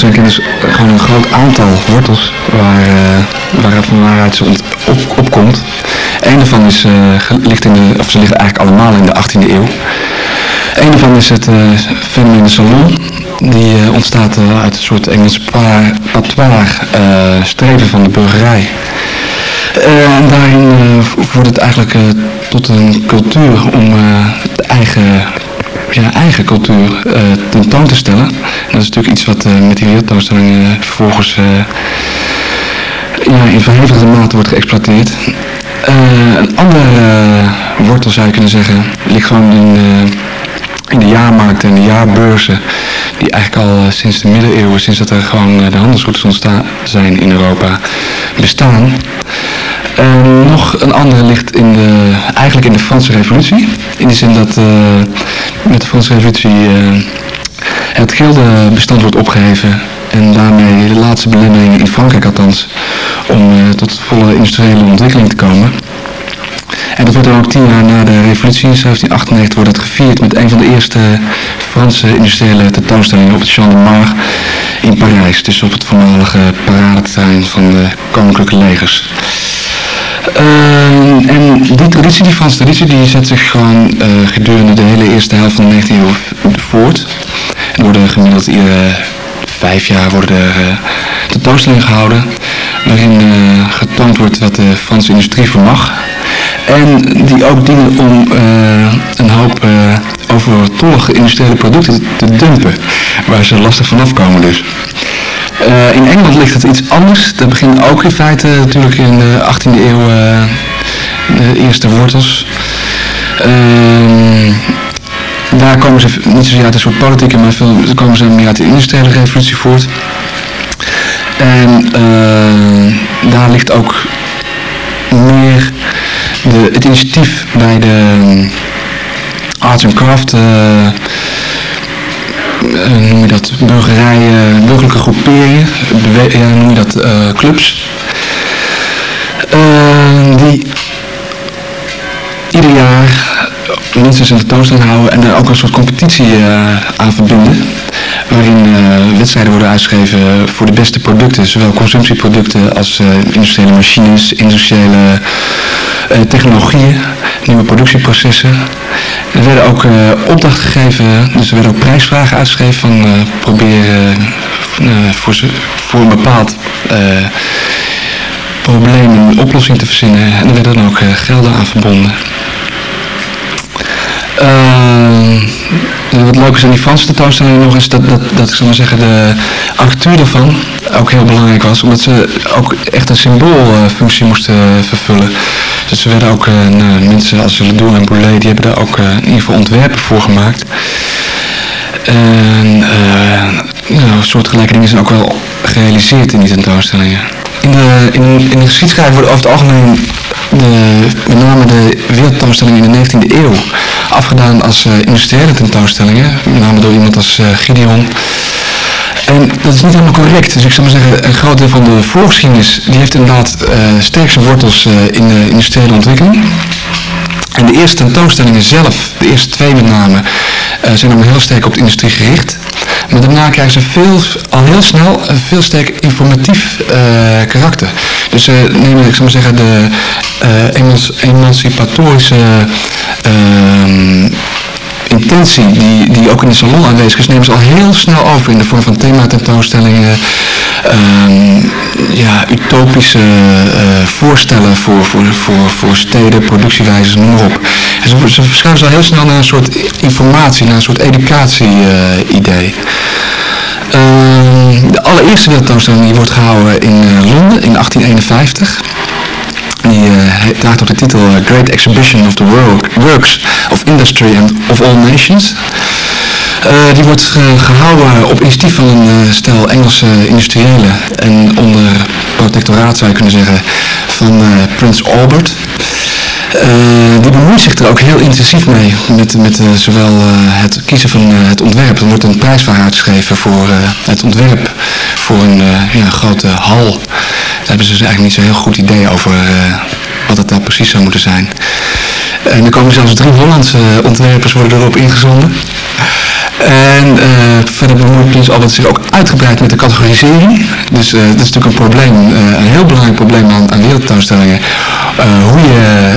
Tentoonstelling is gewoon een groot aantal wortels waar, uh, waar van waaruit ze op, opkomt. Een daarvan is, uh, ligt in de, of ze liggen eigenlijk allemaal in de 18e eeuw. Een daarvan is het uh, fenomeen de salon. Die ontstaat uit een soort Engels patois streven van de burgerij. en daarin wordt het eigenlijk tot een cultuur om de eigen ja, eigen cultuur tentoon te stellen. Dat is natuurlijk iets wat uh, met die wereldtentoonstelling uh, vervolgens ja, in verhevigde mate wordt geëxploiteerd. een andere wortel zou je kunnen zeggen, ligt gewoon in, in de jaarmarkten en de jaarbeurzen. Die eigenlijk al sinds de middeleeuwen, sinds dat er gewoon de handelsroutes ontstaan zijn in Europa, bestaan. Nog een andere ligt in de, eigenlijk in de Franse revolutie. In de zin dat met de Franse revolutie het gildebestand wordt opgeheven. En daarmee de laatste belemmeringen in Frankrijk althans. Om tot volle industriële ontwikkeling te komen. En dat wordt dan ook tien jaar na de revolutie in 1798 wordt het gevierd met een van de eerste Franse industriële tentoonstellingen op het Champ de in Parijs. Dus op het voormalige paradeterrein van de koninklijke legers. Uh, en die traditie, die Franse traditie, die zet zich gewoon uh, gedurende de hele eerste helft van de 19e eeuw voort. Er worden gemiddeld iedere vijf jaar worden er uh, tentoonstellingen gehouden. Waarin uh, getoond wordt wat de Franse industrie vermag. En die ook dienen om een hoop overtollige industriële producten te dumpen. Waar ze lastig vanaf komen dus. In Engeland ligt het iets anders. Dat begint ook in feite natuurlijk in de 18e eeuw de eerste wortels. Uh, daar komen ze niet zozeer uit een soort politieke, maar veel komen ze meer uit de industriële revolutie voort. En daar ligt ook meer de, het initiatief bij de arts and craft uh, noem je dat, burgerijen, burgerlijke groeperingen, ja, noem je dat, clubs. Die ieder jaar minstens een tentoonstelling houden en er ook een soort competitie aan verbinden. Waarin wedstrijden worden uitgeschreven voor de beste producten, zowel consumptieproducten als industriële machines, industriële technologieën, nieuwe productieprocessen. Er werden ook opdrachten gegeven, dus er werden ook prijsvragen uitgeschreven van proberen voor, voor een bepaald probleem een oplossing te verzinnen. En er werden dan ook gelden aan verbonden. Wat leuk is aan die Franse tentoonstelling nog is dat, dat, dat ik maar zeggen, de architectuur daarvan ook heel belangrijk was. Omdat ze ook echt een symboolfunctie moesten vervullen. Dus ze werden ook, nou, mensen als Ledoux en Boulet, die hebben daar ook uh, in ieder geval ontwerpen voor gemaakt. En uh, nou, soortgelijke dingen zijn ook wel gerealiseerd in die tentoonstellingen. In de, in, in geschiedschrijving worden over het algemeen de, met name de wereldtentoonstellingen in de 19e eeuw afgedaan als uh, industriële tentoonstellingen. Met name door iemand als uh, Gideon. En dat is niet helemaal correct. Dus ik zou maar zeggen, een groot deel van de voorgeschiedenis, die heeft inderdaad uh, sterkste wortels in de industriële ontwikkeling. En de eerste tentoonstellingen zelf, de eerste twee met name, zijn dan heel sterk op de industrie gericht. Maar daarna krijgen ze veel, al heel snel een veel sterk informatief karakter. Dus ze nemen, ik maar zeggen, de emancipatorische ehm, intentie die, die ook in de salon aanwezig is, nemen ze al heel snel over in de vorm van thematentoonstellingen, um, ja, utopische uh, voorstellen voor, voor, voor, voor steden, productiewijzes, noem maar op. Ze, ze verschuiven al heel snel naar een soort informatie, naar een soort educatie-idee. Uh, de allereerste tentoonstelling die wordt gehouden in uh, Londen in 1851. Die uh, draagt op de titel Great Exhibition of the World, Works of Industry and of All Nations. Uh, die wordt gehouden op initiatief van een stel Engelse industriëlen en onder protectoraat zou je kunnen zeggen van Prins Albert. Die bemoeit zich er ook heel intensief mee met, met zowel het kiezen van het ontwerp. Er wordt een prijs voor haar geschreven voor het ontwerp voor een ja, grote hal daar hebben ze dus eigenlijk niet zo'n heel goed idee over wat het daar precies zou moeten zijn. En er komen zelfs drie Hollandse ontwerpers worden erop ingezonden. En verder bemoeit Prins Albert zich ook uitgebreid met de categorisering. Dus uh, dat is natuurlijk een probleem, een heel belangrijk probleem aan, aan wereldtentoonstellingen. Hoe je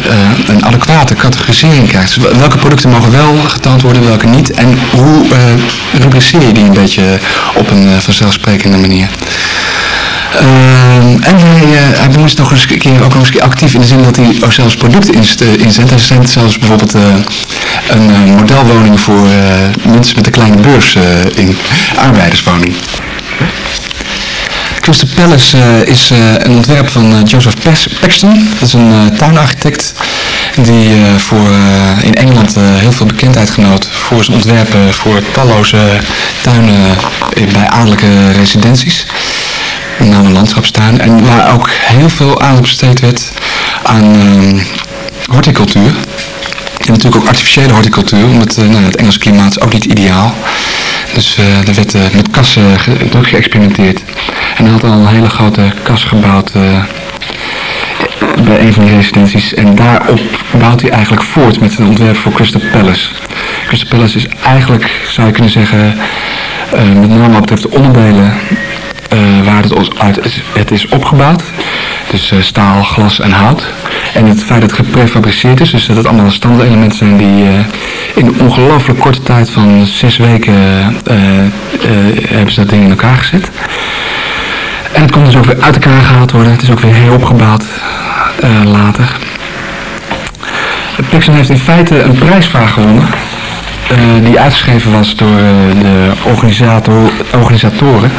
een adequate categorisering krijgt. Dus welke producten mogen wel getoond worden, welke niet. En hoe rubriceer je die een beetje op een vanzelfsprekende manier. Uh, en hij, uh, nog eens een keer, ook nog eens actief in de zin dat hij ook zelfs producten eh, inzet. Hij zendt zelfs bijvoorbeeld een modelwoning voor mensen met een kleine beurs in, arbeiderswoning. Crystal Palace is een ontwerp van Joseph Paxton. Dat is een tuinarchitect die voor, in Engeland heel veel bekendheid genoot voor zijn ontwerpen voor talloze tuinen bij adellijke residenties met name landschapstuin. En waar ook heel veel aandacht besteed werd aan uh, horticultuur. En natuurlijk ook artificiële horticultuur, omdat nou, het Engelse klimaat is ook niet ideaal. Dus er werd met kassen druk geëxperimenteerd. En hij had al een hele grote kas gebouwd bij een van die residenties. En daarop bouwt hij eigenlijk voort met zijn ontwerp voor Crystal Palace. Crystal Palace is eigenlijk, zou je kunnen zeggen, met name wat betreft de onderdelen uh, waar het uit is, het is opgebouwd. Dus uh, staal, glas en hout. En het feit dat het geprefabriceerd is, dus dat het allemaal standaardelementen zijn die uh, in een ongelooflijk korte tijd van zes weken hebben ze dat ding in elkaar gezet. En het komt dus ook weer uit elkaar gehaald worden. Het is ook weer heropgebouwd later. Pixel heeft in feite een prijsvraag gewonnen. die uitgeschreven was door de organisator, organisatoren.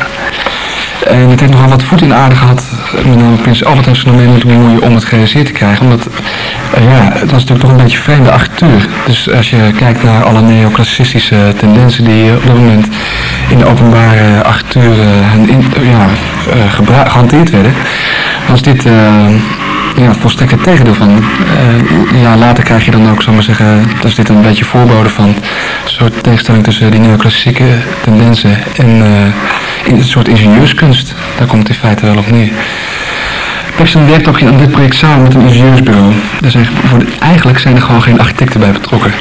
En het heeft nogal wat voet in de aarde gehad. Met name Prins Albert heeft zich nog om het gerealiseerd te krijgen. Omdat, ja, het was natuurlijk toch een beetje vreemde architectuur. Dus als je kijkt naar alle neoclassicistische tendensen die op dit moment in de openbare architectuur ja, uh, gehanteerd werden, was dit ja, volstrekt het tegendeel van. Ja, later krijg je dan ook, zal maar zeggen, dat is dit een beetje voorbode van een soort tegenstelling tussen die neoclassieke tendensen en een soort ingenieurskunst. Daar komt het in feite wel op neer. Paxton werkt ook aan dit project samen met een ingenieursbureau. Eigenlijk zijn er gewoon geen architecten bij betrokken.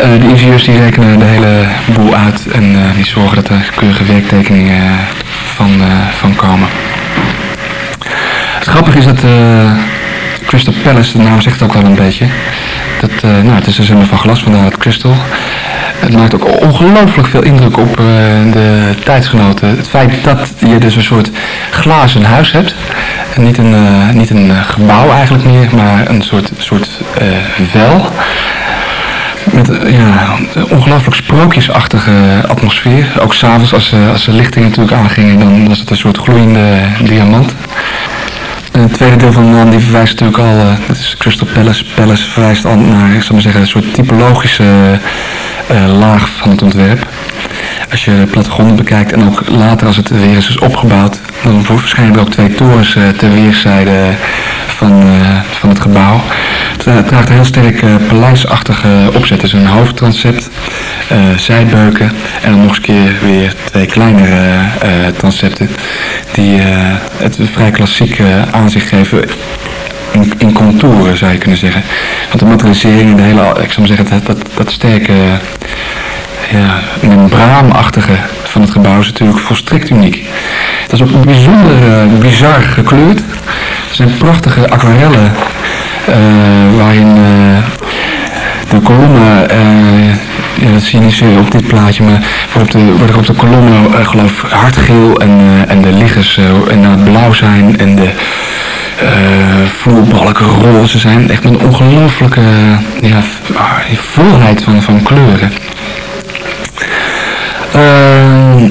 Uh, de ingenieurs die rekenen de hele boel uit en die zorgen dat er keurige werktekeningen van, van komen. Het grappige is dat Crystal Palace, de naam zegt ook wel een beetje. Dat, nou, het is een van glas, vandaar het crystal. Het maakt ook ongelooflijk veel indruk op de tijdsgenoten. Het feit dat je dus een soort glazen huis hebt. Niet een, niet een gebouw eigenlijk meer, maar een soort, soort vel met ja, ongelooflijk sprookjesachtige atmosfeer. Ook s'avonds als, als de lichtingen natuurlijk aangingen, dan was het een soort gloeiende diamant. Het tweede deel van de naam die verwijst natuurlijk al, dat is Crystal Palace. Palace verwijst al naar, zou maar zeggen, een soort typologische laag van het ontwerp. Als je de plattegronden bekijkt en ook later als het weer is, is opgebouwd, dan verschijnen er ook twee torens uh, ter weerszijde van, van het gebouw. Het draagt een heel sterk paleisachtige opzet. Dus een hoofdtransept, zijbeuken en dan nog eens keer weer twee kleinere transepten die het vrij klassiek aanzicht geven in, in contouren zou je kunnen zeggen. Want de materialisering en de hele, ik zou maar zeggen, dat, dat, dat sterke ja, membraanachtige van het gebouw is natuurlijk volstrekt uniek. Het is ook bijzonder bizar gekleurd. Er zijn prachtige aquarellen waarin de kolommen, ja, dat zie je niet zo op dit plaatje, maar waarop de, waar op de kolommen geloof hardgeel en, en de liggers het blauw zijn en de uh, roze zijn. Echt een ongelooflijke ja, volheid van, van kleuren. Uh,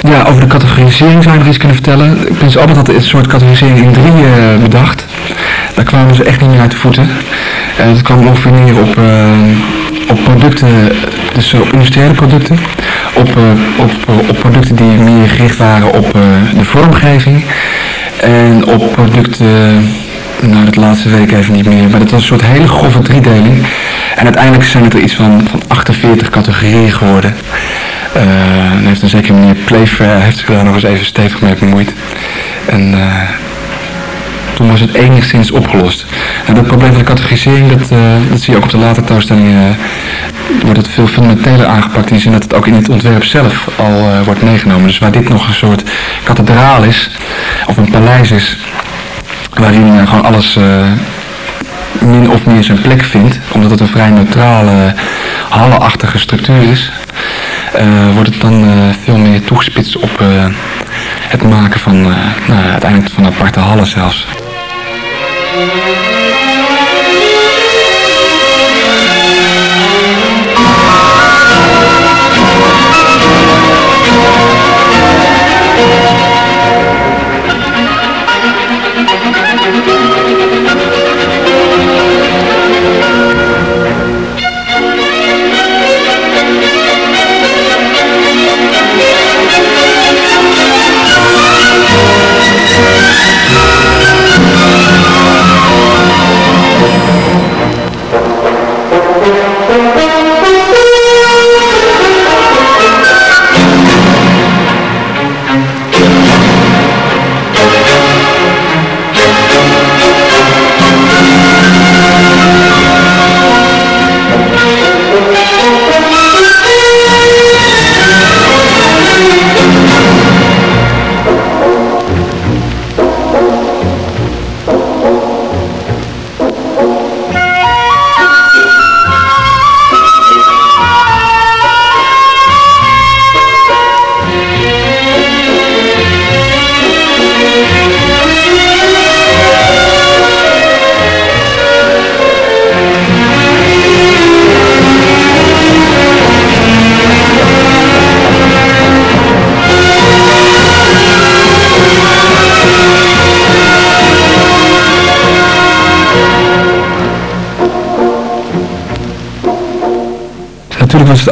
ja, over de categorisering zou je nog iets kunnen vertellen. Prins Albert had een soort categorisering in drie uh, bedacht. Daar kwamen ze echt niet meer uit de voeten. En het kwam ongeveer neer op, uh, op producten, dus op industriële producten. Op, op, op producten die meer gericht waren op de vormgeving. En op producten, nou dat laatste week even niet meer, maar dat was een soort hele grove driedeling. En uiteindelijk zijn het er iets van, van 48 categorieën geworden. Uh, en heeft een zekere meneer Playfair heeft zich daar nog eens even stevig mee bemoeid. En uh, toen was het enigszins opgelost. En dat probleem van de categorisering, dat, uh, dat zie je ook op de latere tentoonstellingen, wordt het veel fundamenteler aangepakt in de zin dat het ook in het ontwerp zelf al wordt meegenomen. Dus waar dit nog een soort kathedraal is, of een paleis is, waarin gewoon alles min of meer zijn plek vindt, omdat het een vrij neutrale, hallenachtige structuur is, uh, wordt het dan uh, veel meer toegespitst op uh, het maken van nou, uiteindelijk van aparte hallen zelfs.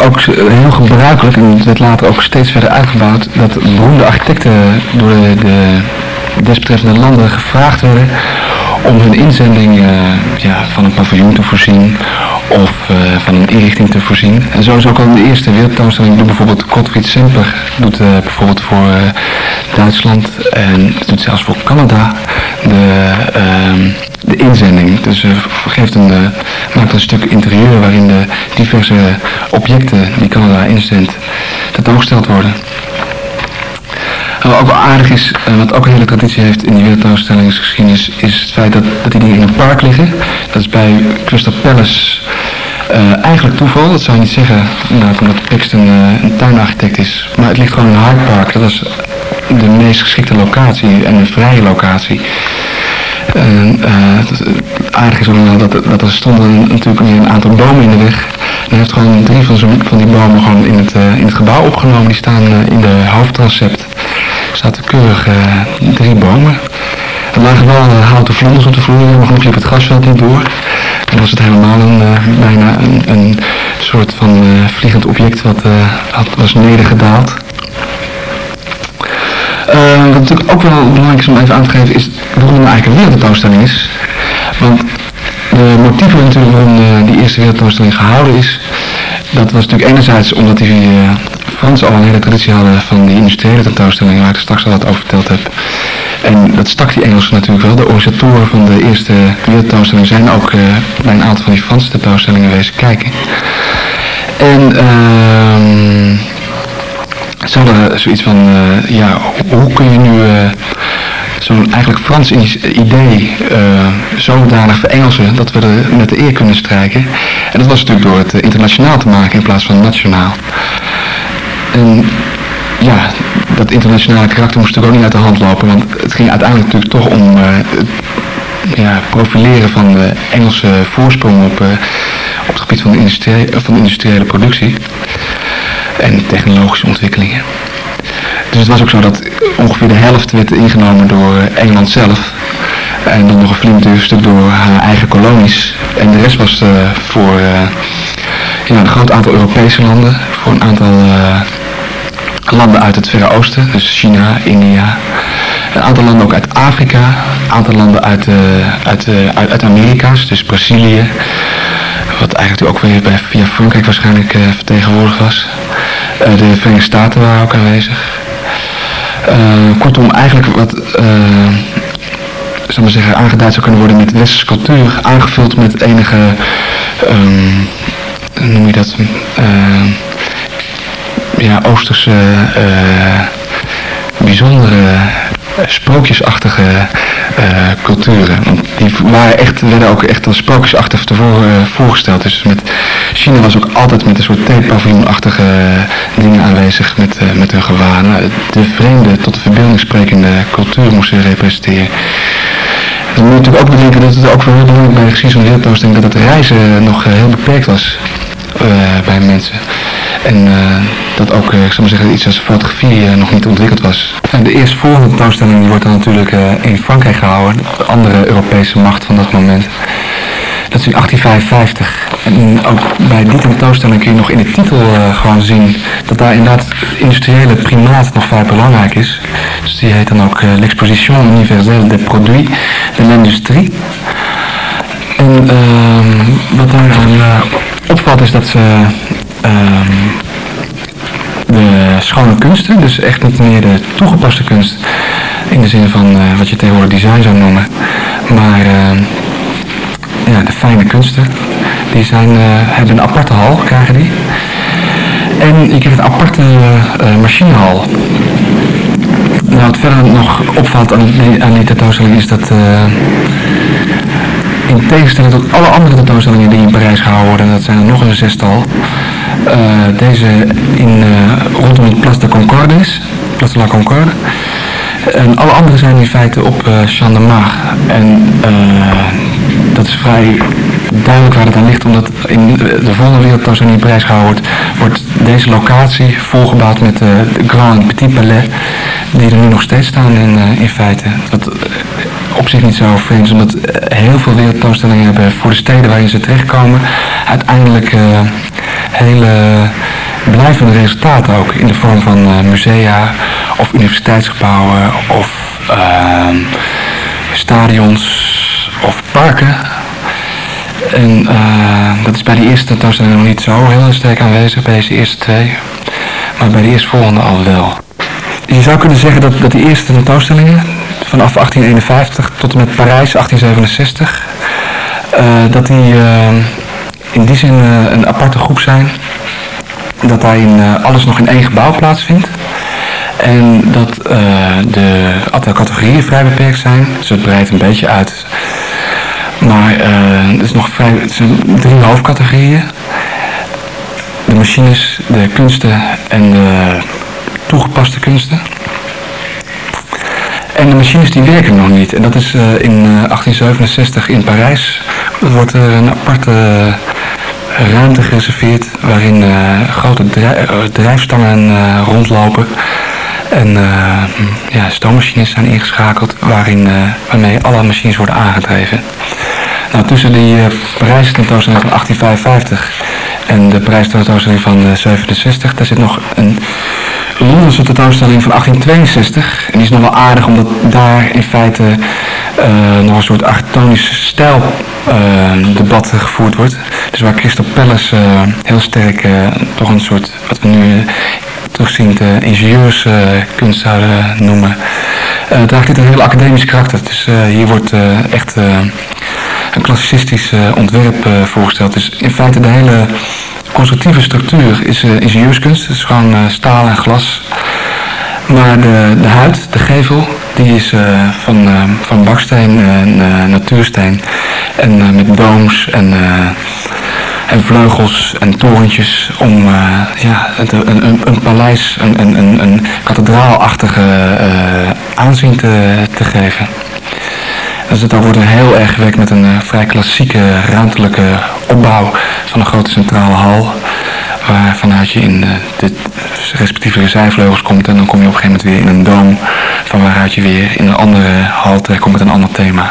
Ook heel gebruikelijk, en het werd later ook steeds verder uitgebouwd, dat beroemde architecten door de, de desbetreffende landen gevraagd werden om hun inzending uh, ja, van een paviljoen te voorzien of uh, van een inrichting te voorzien. En zo is ook al in de eerste wereldtentoonstelling doet bijvoorbeeld Gottfried Semper, doet uh, bijvoorbeeld voor Duitsland en doet zelfs voor Canada de, ehm, inzending. Dus uh, geeft een, maakt een stuk interieur waarin de diverse objecten die Canada inzendt tentoongesteld worden. En wat ook wel aardig is, uh, wat ook een hele traditie heeft in die wereldtentoonstellingsgeschiedenis, is het feit dat, dat die dingen in een park liggen. Dat is bij Crystal Palace uh, eigenlijk toeval, dat zou je niet zeggen, nou, omdat Paxton een tuinarchitect is. Maar het ligt gewoon in Hyde Park, dat is de meest geschikte locatie en een vrije locatie. En, uh, het aardig is dat, dat er stonden natuurlijk een aantal bomen in de weg. En hij heeft gewoon drie van, van die bomen gewoon in het, uh, in het gebouw opgenomen. Die staan uh, in de hoofdtransept. Er zaten keurig drie bomen. Er lagen wel houten vlonders op de vloer, maar genoeg liep het grasveld niet door. Dan was het helemaal een, bijna een, een soort van vliegend object wat had, was nedergedaald. Uh, wat natuurlijk ook wel belangrijk is om even aan te geven is waarom er eigenlijk een wereldtentoonstelling is. Want de motieven natuurlijk waarom die eerste wereldtentoonstelling gehouden is, dat was natuurlijk enerzijds omdat die uh, Fransen al een hele traditie hadden van die industriële tentoonstellingen waar ik straks al wat over verteld heb. En dat stak die Engelsen natuurlijk wel. De organisatoren van de eerste wereldtentoonstelling zijn ook uh, bij een aantal van die Franse tentoonstellingen wezen kijken. En... ehm ze hadden zoiets van, ja, hoe kun je nu zo'n eigenlijk Frans idee uh, zodanig verengelsen dat we er met de eer kunnen strijken. En dat was natuurlijk door het internationaal te maken in plaats van nationaal. En ja, dat internationale karakter moest natuurlijk ook niet uit de hand lopen, want het ging uiteindelijk natuurlijk toch om het ja, profileren van de Engelse voorsprong op, op het gebied van de, van de industriële productie en technologische ontwikkelingen. Dus het was ook zo dat ongeveer de helft werd ingenomen door Engeland zelf. En dan nog een flink stuk door haar eigen kolonies. En de rest was uh, voor ja, een groot aantal Europese landen, voor een aantal landen uit het Verre Oosten, dus China, India. Een aantal landen ook uit Afrika, een aantal landen uit, uit, uit, uit Amerika's, dus Brazilië. Wat eigenlijk ook weer bij, via Frankrijk waarschijnlijk vertegenwoordigd was. De Verenigde Staten waren ook aanwezig. Uh, kortom, eigenlijk wat uh, zal maar zeggen, aangeduid zou kunnen worden met westerse cultuur, aangevuld met enige, hoe noem je dat, ja, oosterse, bijzondere sprookjesachtige uh, culturen. Die echt, werden ook echt als sprookjesachtig tevoren uh, voorgesteld. Dus met China was ook altijd met een soort theepaviljoenachtige dingen aanwezig met, met hun gewaar. de vreemde tot de verbeelding sprekende cultuur moesten representeren. Dan moet je natuurlijk ook bedenken dat het ook wel heel belangrijk bij de geschiedenis van wereldtoosting dat het reizen nog heel beperkt was bij mensen. En dat ook, ik zou maar zeggen, iets als fotografie nog niet ontwikkeld was. De eerstvolgende tentoonstelling die wordt dan natuurlijk in Frankrijk gehouden, de andere Europese macht van dat moment. Dat is in 1855. En ook bij die tentoonstelling kun je nog in de titel gewoon zien dat daar inderdaad industriële primaat nog vrij belangrijk is. Dus die heet dan ook l'Exposition universelle des produits de l'industrie. En uh, wat daar dan opvalt is dat ze ehm, de schone kunsten, dus echt niet meer de toegepaste kunst in de zin van wat je tegenwoordig design zou noemen, maar ehm, ja, de fijne kunsten. Die zijn, uh, hebben een aparte hal, krijgen die. En je krijgt een aparte machinehal. Nou, wat verder nog opvalt aan die, tentoonstelling is dat in tegenstelling tot alle andere tentoonstellingen die in Parijs gehouden worden, dat zijn er nog een zestal, deze in, rondom het Place de Concorde is, Place de la Concorde. En alle andere zijn in feite op uh. En dat is vrij duidelijk waar het aan ligt, omdat in de volgende wereldtentoonstelling in Parijs gehouden wordt, wordt deze locatie volgebouwd met de Grand en Petit Palais, die er nu nog steeds staan in, in feite. Eh, op zich niet zo vreemd omdat eh, heel veel wereldtentoonstellingen hebben voor de steden waarin ze terechtkomen, uiteindelijk uh, hele blijvende resultaten ook in de vorm van musea of universiteitsgebouwen of stadions of parken. En dat is bij de eerste tentoonstelling nog niet zo heel sterk aanwezig, bij deze eerste twee. Maar bij de eerstvolgende al wel. Je zou kunnen zeggen dat, dat die eerste tentoonstellingen, vanaf 1851 tot en met Parijs 1867, uh, dat die uh, in die zin een aparte groep zijn. Dat daarin alles nog in één gebouw plaatsvindt. En dat de aantal categorieën vrij beperkt zijn. Dus het breidt een beetje uit maar het, is nog vrij, het zijn drie hoofdcategorieën. De machines, de kunsten en de toegepaste kunsten. De machines die werken nog niet. En dat is uh, in 1867 in Parijs. Er wordt er een aparte ruimte gereserveerd waarin grote drijfstangen rondlopen. En ja, stoommachines zijn ingeschakeld waarin, waarmee alle machines worden aangedreven. Nou, tussen die uh, Parijs tentoonstelling van 1855 en de tentoonstelling van uh, 67, daar zit nog een Londense tentoonstelling van 1862. En die is nog wel aardig omdat daar in feite uh, nog een soort architectonisch stijl uh, debat gevoerd wordt. Dus waar Crystal Palace heel sterk toch een soort, wat we nu terugzien, de ingenieurskunst zouden noemen. daar dit een heel academisch karakter. Dus hier wordt echt een klassicistisch uh, ontwerp uh, voorgesteld. Dus in feite de hele constructieve structuur is ingenieurskunst. Het is gewoon staal en glas. Maar de, de huid, de gevel, die is van, van baksteen en natuursteen. En met dooms en en vleugels en torentjes om ja, een, een, een, paleis, een, een, een kathedraalachtige aanzien te, te geven. Dus het wordt heel erg gewerkt met een uh, vrij klassieke ruimtelijke opbouw van een grote centrale hal. Waar vanuit je in de respectieve zijvleugels komt en dan kom je op een gegeven moment weer in een doom. Van waaruit je weer in een andere hal terechtkomt met een ander thema.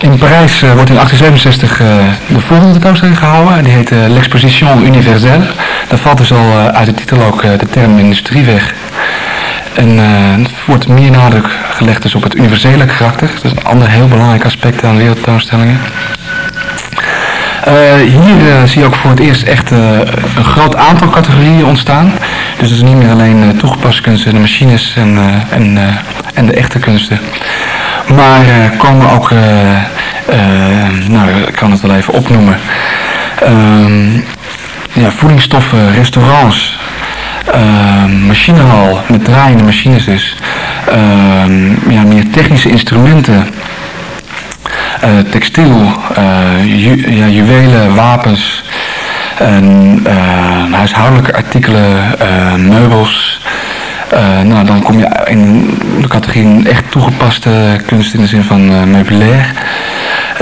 In Parijs uh, wordt in 1867 uh, de volgende tentoonstelling gehouden. Die heet uh, L'Exposition Universelle. Daar valt dus al uit de titel ook de term industrie weg. En er wordt meer nadruk gelegd dus op het universele karakter. Dat is een ander heel belangrijk aspect aan wereldtentoonstellingen. hier zie je ook voor het eerst echt een groot aantal categorieën ontstaan. Dus het is niet meer alleen toegepaste kunsten, de machines en, en, en de echte kunsten. Maar uh, komen ook, uh, nou ik kan het wel even opnoemen, ehm, ja, voedingsstoffen, restaurants, machinehal met draaiende machines dus, ehm, ja, meer technische instrumenten, textiel, ju ja, juwelen, wapens, huishoudelijke artikelen, meubels, nou, dan kom je in de categorie echt toegepaste kunst in de zin van meubilair.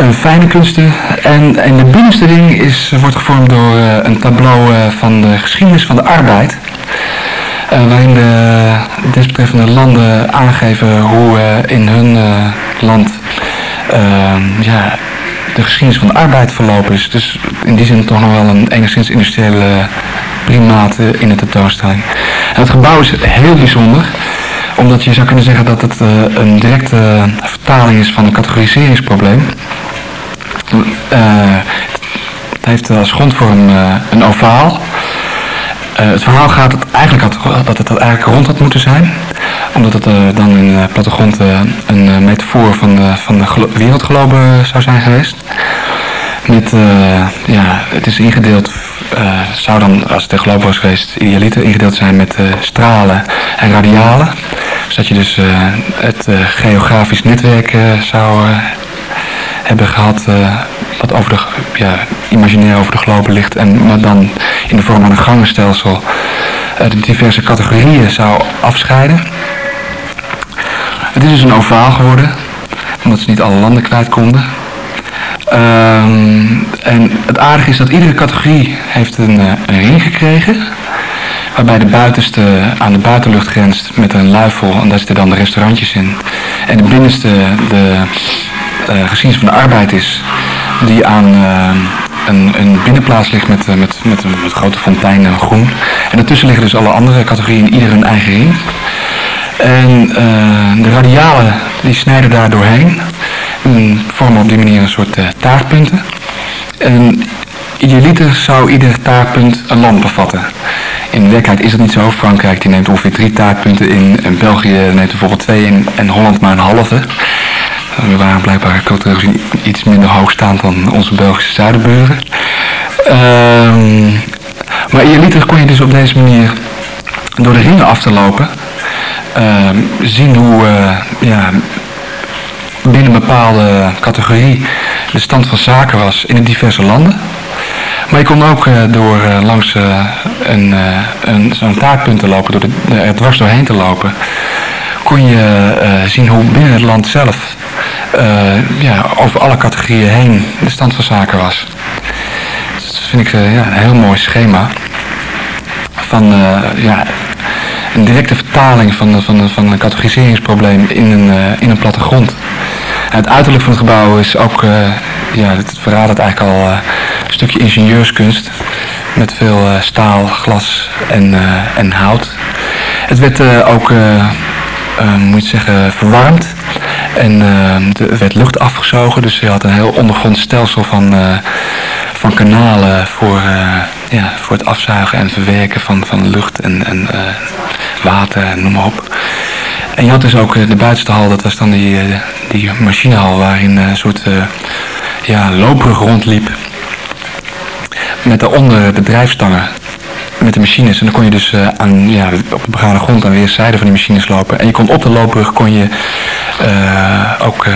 Uh, fijne kunsten. En, en de binnenste is, wordt gevormd door een tableau van de geschiedenis van de arbeid. Waarin de desbetreffende landen aangeven hoe in hun land ja, de geschiedenis van de arbeid verlopen is. Dus in die zin toch nog wel een enigszins industriële primaat in de tentoonstelling. En het gebouw is heel bijzonder omdat je zou kunnen zeggen dat het een directe vertaling is van een categoriseringsprobleem. Het heeft als grondvorm een ovaal. Het verhaal gaat het eigenlijk had, dat het eigenlijk rond had moeten zijn. Omdat het dan in plattegrond een metafoor van de, van de zou zijn geweest. Met, ja, het is ingedeeld zou dan, als het de globe was geweest, idealiter ingedeeld zijn met stralen en radialen. Zodat je dus het geografisch netwerk zou hebben gehad wat over de, ja, imaginair over de globe ligt. En dan in de vorm van een gangenstelsel de diverse categorieën zou afscheiden. Het is dus een ovaal geworden, omdat ze niet alle landen kwijt konden. Um, en het aardige is dat iedere categorie heeft een, uh, een ring gekregen. Waarbij de buitenste aan de buitenluchtgrens met een luifel, en daar zitten dan de restaurantjes in. En de binnenste de uh, geschiedenis van de arbeid is, die aan uh, een, een, binnenplaats ligt met, met, met, met, een grote fontein en groen. En daartussen liggen dus alle andere categorieën, ieder hun eigen ring. En de radialen die snijden daar doorheen en vormen op die manier een soort uh, taartpunten. En idealiter zou ieder taartpunt een land bevatten. In werkelijkheid is dat niet zo. Frankrijk die neemt ongeveer drie taartpunten in. En België neemt bijvoorbeeld twee in. En Holland maar een halve. We waren blijkbaar cultureel iets minder hoogstaand dan onze Belgische zuidenburen. Um, maar idealiter kon je dus op deze manier door de ringen af te lopen. Uh, zien hoe uh, ja, binnen een bepaalde categorie de stand van zaken was in de diverse landen. Maar je kon ook uh, door langs een, een, zo'n taartpunt te lopen, door de, er dwars doorheen te lopen, kon je zien hoe binnen het land zelf ja, over alle categorieën heen de stand van zaken was. Dat vind ik ja, een heel mooi schema van ja, een directe vertaling van, van, van een categoriseringsprobleem in een, in een plattegrond het uiterlijk van het gebouw is ook, ja, het verraadt het eigenlijk al een stukje ingenieurskunst. Met veel staal, glas en, en hout. Het werd ook, moet je zeggen, verwarmd. En er werd lucht afgezogen, dus je had een heel ondergrond stelsel van, van kanalen voor, ja, voor het afzuigen en verwerken van, van lucht en, en water en noem maar op. En je had dus ook de buitenste hal, dat was dan die, die machinehal waarin een soort ja, loopbrug rondliep. met daaronder de drijfstangen met de machines. En dan kon je dus uh, aan, ja, op de begane grond aan weerszijden van die machines lopen. En je kon op de loopbrug kon je uh, ook uh,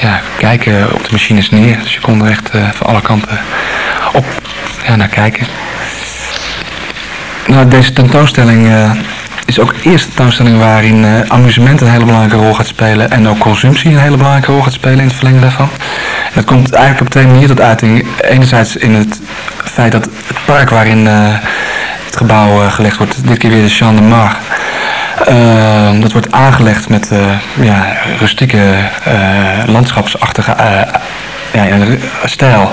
ja, kijken op de machines neer. Dus je kon er echt van alle kanten op ja, naar kijken. Nou, deze tentoonstelling is ook de eerste tentoonstelling waarin amusement een hele belangrijke rol gaat spelen. En ook consumptie een hele belangrijke rol gaat spelen in het verlengde daarvan. Dat komt eigenlijk op twee manieren tot uiting. Enerzijds in het feit dat het park waarin het gebouw uh, gelegd wordt. Dit keer weer de Champ de Mar. Uh, dat wordt aangelegd met ja, rustieke landschapsachtige ja, stijl.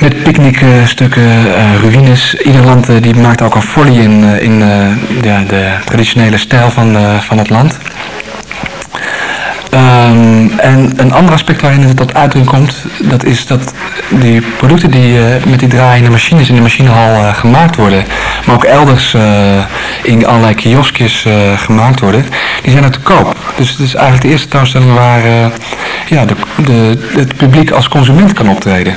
Met picknickstukken, ruïnes. Ieder land die maakt ook een folie in, in de traditionele stijl van, van het land. Um, en een ander aspect waarin het tot uiting komt, dat is dat die producten die uh, met die draaiende machines in de machinehal uh, gemaakt worden, maar ook elders uh, in allerlei kioskjes gemaakt worden, die zijn er te koop. Dus het is eigenlijk de eerste tentoonstelling waar ja, de, de, het publiek als consument kan optreden.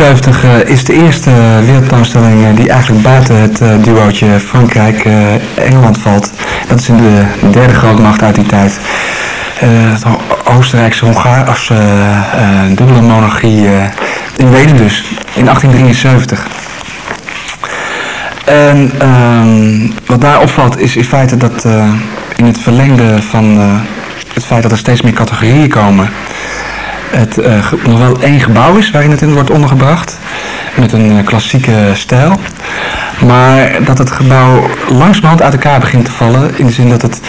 1873 uh, is de eerste wereldtentoonstelling uh, die eigenlijk buiten het duootje Frankrijk-Engeland valt. Dat is in de derde grootmacht uit die tijd. het Oostenrijkse Hongaar dubbele monarchie in Wenen dus, in 1873. En um, wat daar opvalt is in feite dat in het verlengde van het feit dat er steeds meer categorieën komen het uh, nog wel één gebouw is waarin het in wordt ondergebracht. Met een uh, klassieke stijl. Maar dat het gebouw langzamerhand uit elkaar begint te vallen. In de zin dat het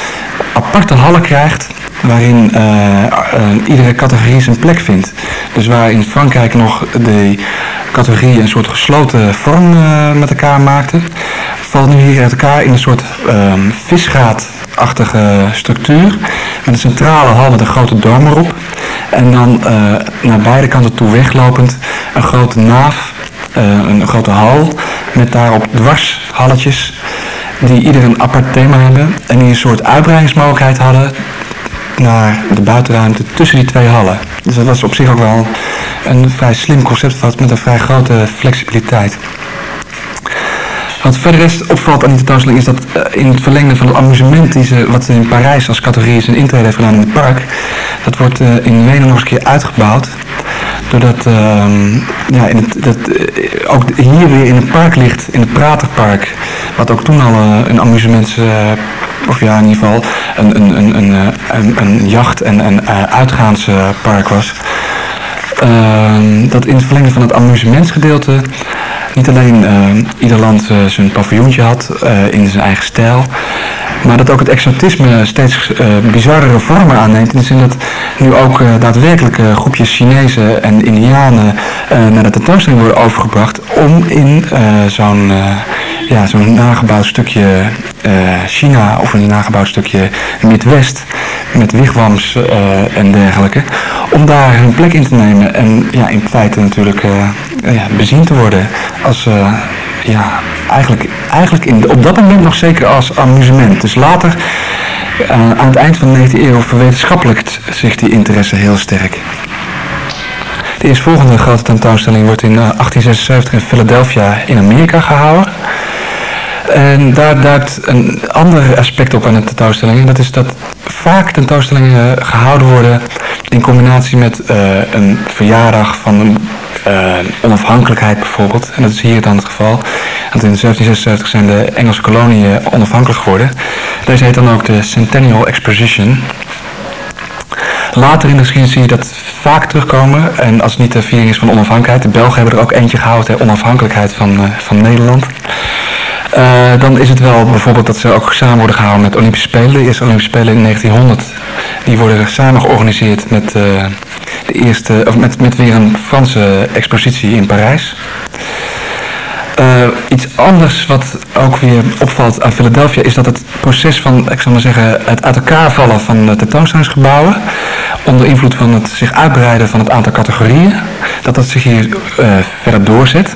aparte hallen krijgt waarin uh, iedere categorie zijn plek vindt. Dus waar in Frankrijk nog de categorieën een soort gesloten vorm met elkaar maakten, valt nu hier uit elkaar in een soort ehm, visgraatachtige structuur. Met een centrale hal met een grote dom erop. En dan uh, naar beide kanten toe weglopend een grote naaf, uh, een grote hal met daarop dwarshalletjes die ieder een apart thema hebben en die een soort uitbreidingsmogelijkheid hadden naar de buitenruimte tussen die twee hallen. Dus dat was op zich ook wel een vrij slim concept met een vrij grote flexibiliteit. Wat verder rest opvalt aan die tentoonstelling is dat eh, in het verlengde van het amusement die ze, wat in Parijs als categorie zijn intrede heeft gedaan in het park, dat wordt uh, in Wenen nog eens een keer uitgebouwd. Doordat uh, ja, in het, dat, uh, ook hier weer in het park ligt, in het Praterpark, wat ook toen al een amusements, of ja in ieder geval een, een, een, een, een, een jacht- en een uitgaanspark was. Ehm, dat in het verlengde van het amusementsgedeelte niet alleen uh, ieder land uh, zijn paviljoentje had uh, in zijn eigen stijl, maar dat ook het exotisme steeds bizarrere vormen aanneemt. In de zin dat nu ook daadwerkelijk groepjes Chinezen en Indianen naar de tentoonstelling worden overgebracht om in zo'n ja, zo'n nagebouwd stukje China of een nagebouwd stukje Midwest met wigwams en dergelijke, om daar hun plek in te nemen en ja, in feite natuurlijk ja, bezien te worden als, uh, ja, eigenlijk, eigenlijk in, op dat moment nog zeker als amusement. Dus later, uh, aan het eind van de 19e eeuw, verwetenschappelijkt zich die interesse heel sterk. De eerstvolgende grote tentoonstelling wordt in 1876 eh, in Philadelphia in Amerika gehouden. En daar duidt een ander aspect op aan de tentoonstelling. En dat is dat vaak tentoonstellingen gehouden worden in combinatie met uh, een verjaardag van een uh, onafhankelijkheid bijvoorbeeld. En dat is hier dan het geval. Want in 1776 zijn de Engelse koloniën onafhankelijk geworden. Deze heet dan ook de Centennial Exposition. Later in de geschiedenis zie je dat vaak terugkomen. En als het niet de viering is van onafhankelijkheid. De Belgen hebben er ook eentje gehouden, de onafhankelijkheid van, uh, van Nederland. Uh, dan is het wel bijvoorbeeld dat ze ook samen worden gehouden met Olympische Spelen. De eerste Olympische Spelen in 1900. Die worden samen georganiseerd met uh, de eerste, of met, met weer een Franse expositie in Parijs. Uh, iets anders wat ook weer opvalt aan Philadelphia is dat het proces van, ik zal maar zeggen, het uit elkaar vallen van de tentoonstellingsgebouwen, onder invloed van het zich uitbreiden van het aantal categorieën, dat dat zich hier verder doorzet.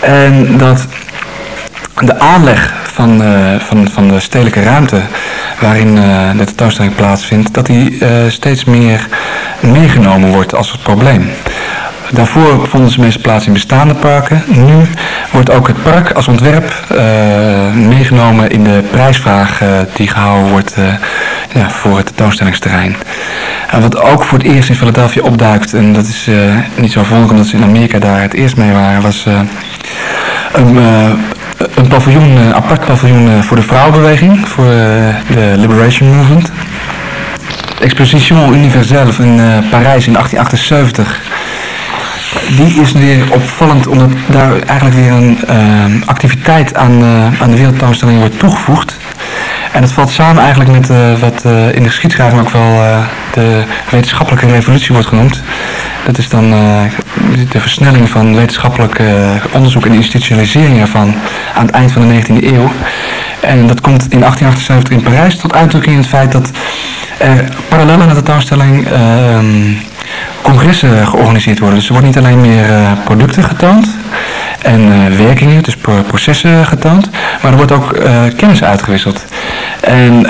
En dat de aanleg van, uh, van, van de stedelijke ruimte waarin uh, de tentoonstelling plaatsvindt, dat die uh, steeds meer meegenomen wordt als het probleem. Daarvoor vonden ze meestal plaats in bestaande parken. Nu wordt ook het park als ontwerp meegenomen in de prijsvraag die gehouden wordt ja, voor het tentoonstellingsterrein. En wat ook voor het eerst in Philadelphia opduikt, en dat is niet zo verwonderlijk omdat ze in Amerika daar het eerst mee waren, was een, een paviljoen, een apart paviljoen voor de vrouwenbeweging, voor de Liberation Movement. Exposition Universelle in Parijs in 1878 die is weer opvallend omdat daar eigenlijk weer een activiteit aan, aan de wereldtentoonstelling wordt toegevoegd. En het valt samen eigenlijk met uh, wat in de geschiedschrijving ook wel de wetenschappelijke revolutie wordt genoemd. Dat is dan de versnelling van wetenschappelijk onderzoek en institutionalisering ervan aan het eind van de 19e eeuw. En dat komt in 1878 in Parijs tot uitdrukking in het feit dat er parallel aan de tentoonstelling ehm, congressen georganiseerd worden. Dus er wordt niet alleen meer producten getoond en werkingen, dus processen getoond, maar er wordt ook kennis uitgewisseld. En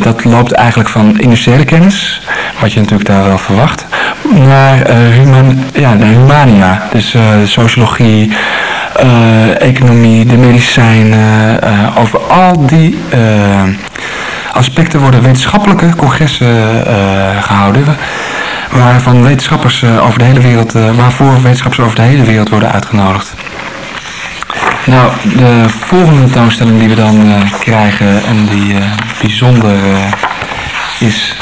dat loopt eigenlijk van industriële kennis, wat je natuurlijk daar wel verwacht, naar, human, ja, humania, dus sociologie, economie, de medicijnen, over al die aspecten worden wetenschappelijke congressen gehouden waarvan wetenschappers over de hele wereld, waarvoor wetenschappers over de hele wereld worden uitgenodigd. Nou, de volgende tentoonstelling die we dan uh, krijgen en die bijzonder is,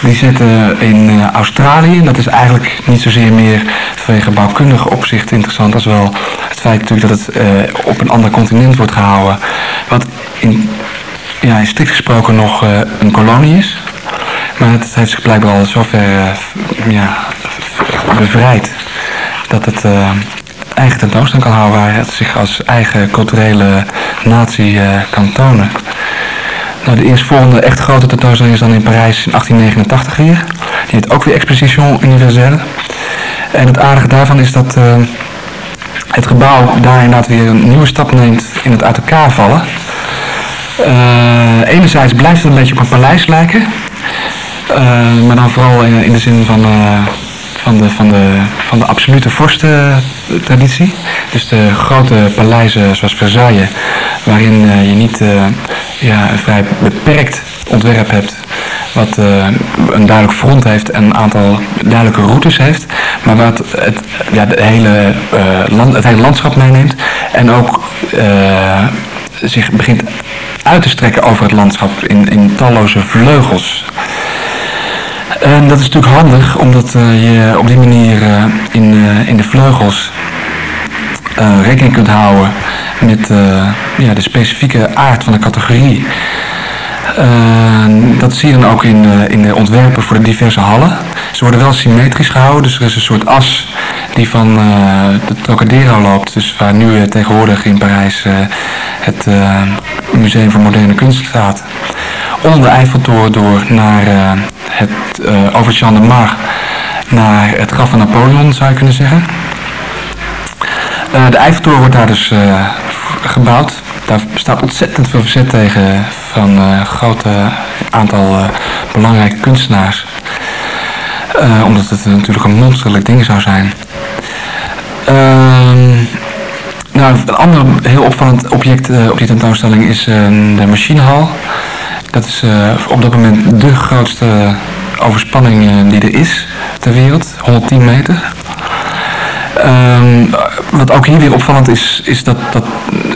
die zitten in Australië. Dat is eigenlijk niet zozeer meer vanwege bouwkundige opzicht interessant, als wel het feit natuurlijk dat het op een ander continent wordt gehouden, wat in, ja, strikt gesproken nog een kolonie is. Maar het heeft zich blijkbaar al zover ja, bevrijd dat het eigen tentoonstelling kan houden waar het zich als eigen culturele natie uh, kan tonen. Nou, de eerstvolgende echt grote tentoonstelling is dan in Parijs in 1889 hier. Die heet ook weer Exposition Universelle. En het aardige daarvan is dat het gebouw daar inderdaad weer een nieuwe stap neemt in het uit elkaar vallen. enerzijds blijft het een beetje op een paleis lijken. Uh, maar dan vooral in, de zin van, uh, van de, van de, van de absolute vorstentraditie. Dus de grote paleizen zoals Versailles, waarin je niet ja, een vrij beperkt ontwerp hebt wat een duidelijk front heeft en een aantal duidelijke routes heeft, maar wat het, ja, de hele, land, het hele landschap meeneemt en ook zich begint uit te strekken over het landschap in, in talloze vleugels. En dat is natuurlijk handig, omdat uh, je op die manier uh, in, uh, in de vleugels rekening kunt houden met ja, de specifieke aard van de categorie. dat zie je dan ook in, in de ontwerpen voor de diverse hallen. Ze worden wel symmetrisch gehouden, dus er is een soort as die van de Trocadero loopt. Dus waar nu tegenwoordig in Parijs het Museum voor Moderne Kunst staat. Onder de Eiffeltoren door naar het, uh, over de Mar naar het graf van Napoleon, zou je kunnen zeggen. De Eiffeltoren wordt daar dus gebouwd. Daar bestaat ontzettend veel verzet tegen van een grote aantal belangrijke kunstenaars. omdat het natuurlijk een monsterlijk ding zou zijn. Ehm, nou, een ander heel opvallend object op die tentoonstelling is de machinehal. Dat is op dat moment de grootste overspanning uh, die er is ter wereld, 110 meter. Um, wat ook hier weer opvallend is, is dat, dat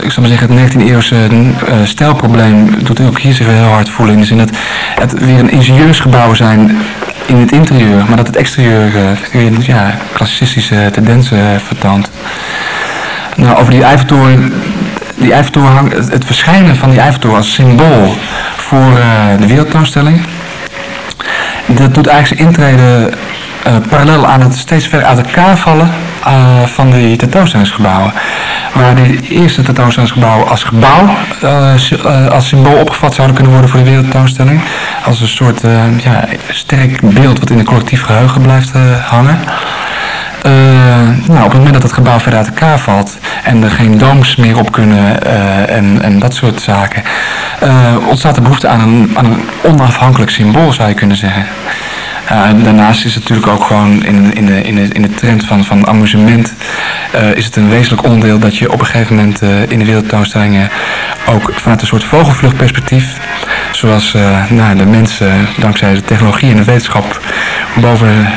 ik zou maar zeggen, het 19e eeuwse uh, stijlprobleem doet ook hier zich weer heel hard voelen. In de zin dat het weer een ingenieursgebouw zijn in het interieur, maar dat het exterieur uh, ja, klassicistische tendensen vertoont. Nou, over die Eiffeltoren, die Eiffeltoren het, verschijnen van die Eiffeltoren als symbool voor de wereldtoonstelling dat doet eigenlijk zijn intrede uh, parallel aan het steeds verder uit elkaar vallen uh, van die tentoonstellingsgebouwen. Waar de eerste tentoonstellingsgebouwen als gebouw, uh, als symbool opgevat zouden kunnen worden voor de wereldtentoonstelling. Als een soort ja, sterk beeld wat in het collectief geheugen blijft hangen. Uh, nou, op het moment dat het gebouw verder uit elkaar valt en er geen dooms meer op kunnen uh, en, en dat soort zaken, uh, ontstaat de behoefte aan een, een onafhankelijk symbool, zou je kunnen zeggen. daarnaast is het natuurlijk ook gewoon in, in, de, in, de, in de trend van, van amusement is het een wezenlijk onderdeel dat je op een gegeven moment in de wereldtoonstellingen ook vanuit een soort vogelvluchtperspectief, zoals nou, de mensen dankzij de technologie en de wetenschap boven,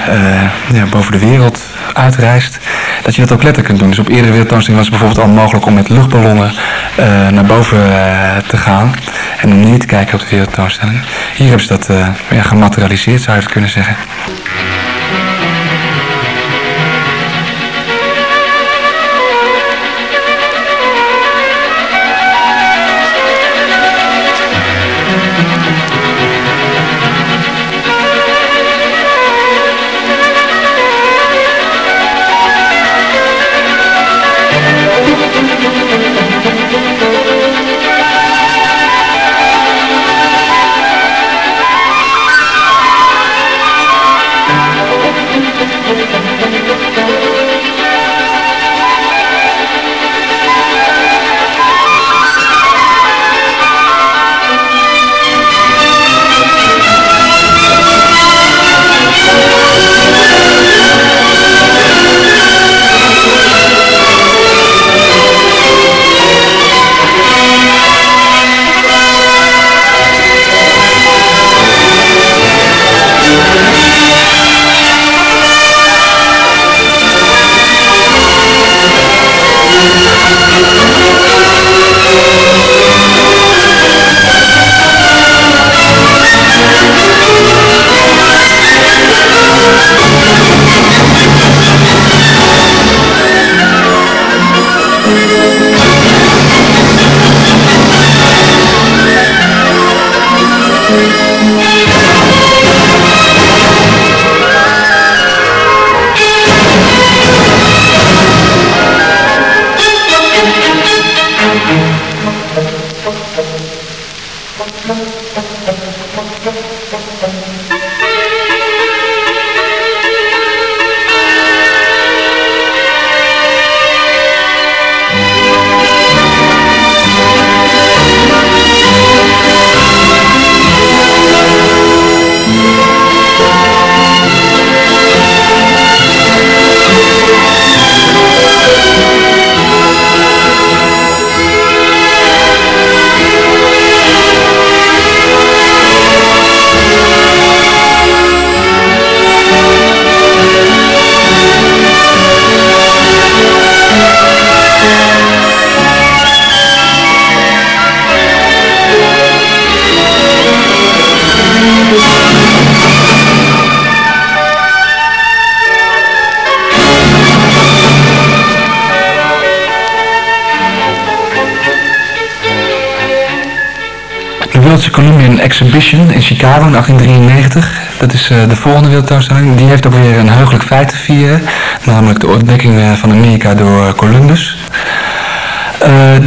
ja, boven de wereld uitreist, dat je dat ook letterlijk kunt doen. Dus op eerdere wereldtentoonstellingen was het bijvoorbeeld al mogelijk om met luchtballonnen uh, naar boven uh, te gaan en niet kijken op de wereldtentoonstelling. Hier hebben ze dat uh, ja, gematerialiseerd, zou je het kunnen zeggen. Chicago in 1893. Dat is de volgende wereldtentoonstelling. Die heeft ook weer een heugelijk feit te. Namelijk de ontdekking van Amerika door Columbus.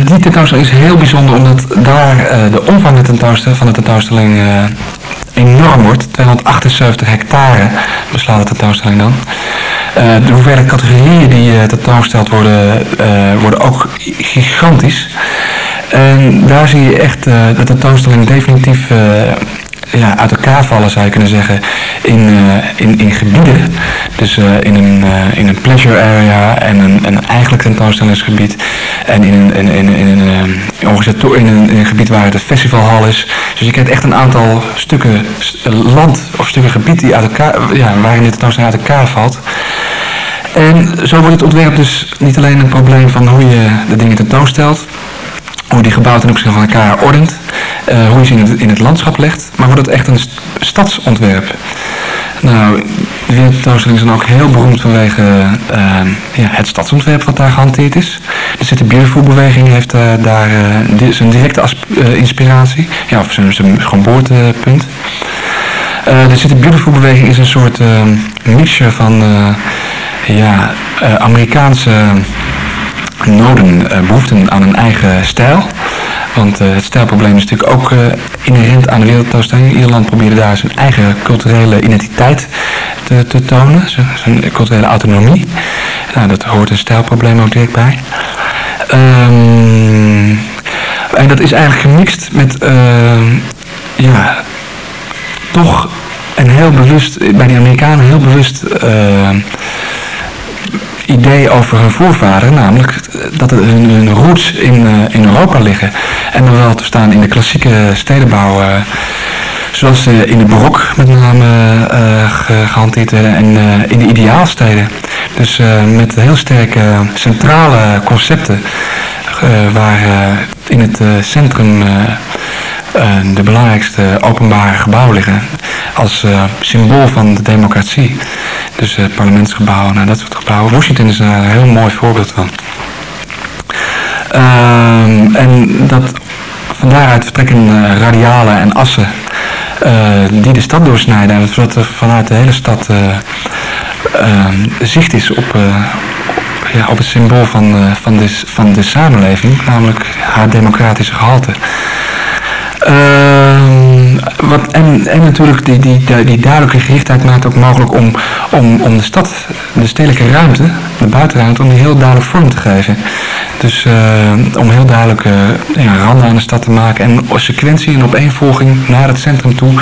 die tentoonstelling is heel bijzonder omdat daar de omvang van de tentoonstelling enorm wordt. 278 hectare beslaat de tentoonstelling dan. de hoeveelheid categorieën die tentoongesteld worden, worden ook gigantisch. En daar zie je echt uh, de tentoonstelling definitief ja, uit elkaar vallen, zou je kunnen zeggen, in, uh, in, in gebieden. Dus in, een, in een pleasure area en een, een eigenlijk tentoonstellingsgebied. En in een, in, in, in, een, in, in een gebied waar het een festivalhal is. Dus je krijgt echt een aantal stukken land of stukken gebied die uit elkaar, ja, waarin de tentoonstelling uit elkaar valt. En zo wordt het ontwerp dus niet alleen een probleem van hoe je de dingen tentoonstelt, hoe die gebouwen ten opzichte van elkaar ordent, uh, hoe je ze in het, in het, landschap legt, maar wordt het echt een stadsontwerp. Nou, de wereldtentoonstelling is dan ook heel beroemd vanwege uh, ja, het stadsontwerp wat daar gehanteerd is. De City Beautiful beweging heeft uh, daar zijn directe inspiratie, ja, of zijn, zijn geboortepunt. de City Beautiful beweging is een soort mixture van ja, Amerikaanse noden, uh, behoeften aan een eigen stijl. Want uh, het stijlprobleem is natuurlijk ook uh, inherent aan de wereldtentoonstelling. Ierland probeerde daar zijn eigen culturele identiteit te, te tonen, zijn culturele autonomie. Nou, dat hoort een stijlprobleem ook direct bij. Um, en dat is eigenlijk gemixt met, ja, toch een heel bewust, bij de Amerikanen heel bewust idee over hun voorvaderen, namelijk dat hun, hun roots in, uh, in Europa liggen. En dan wel te staan in de klassieke stedenbouw, uh, zoals uh, in de barok met name gehanteerd werden en in de ideaalsteden. Dus met heel sterke centrale concepten waar in het centrum de belangrijkste openbare gebouwen liggen als symbool van de democratie. Dus parlementsgebouwen, nou, dat soort gebouwen. Washington is daar een heel mooi voorbeeld van. Uh, en dat, van daaruit vertrekken radialen en assen die de stad doorsnijden. Zodat er vanuit de hele stad ehm, zicht is op, ja, op het symbool van, van, de, van de samenleving, namelijk haar democratische gehalte. Uh, wat, en, en natuurlijk die, die, die duidelijke gerichtheid maakt ook mogelijk om, om, om de stad, de stedelijke ruimte, de buitenruimte, om die heel duidelijk vorm te geven. Dus uh, om heel duidelijke randen aan de stad te maken en sequentie en opeenvolging naar het centrum toe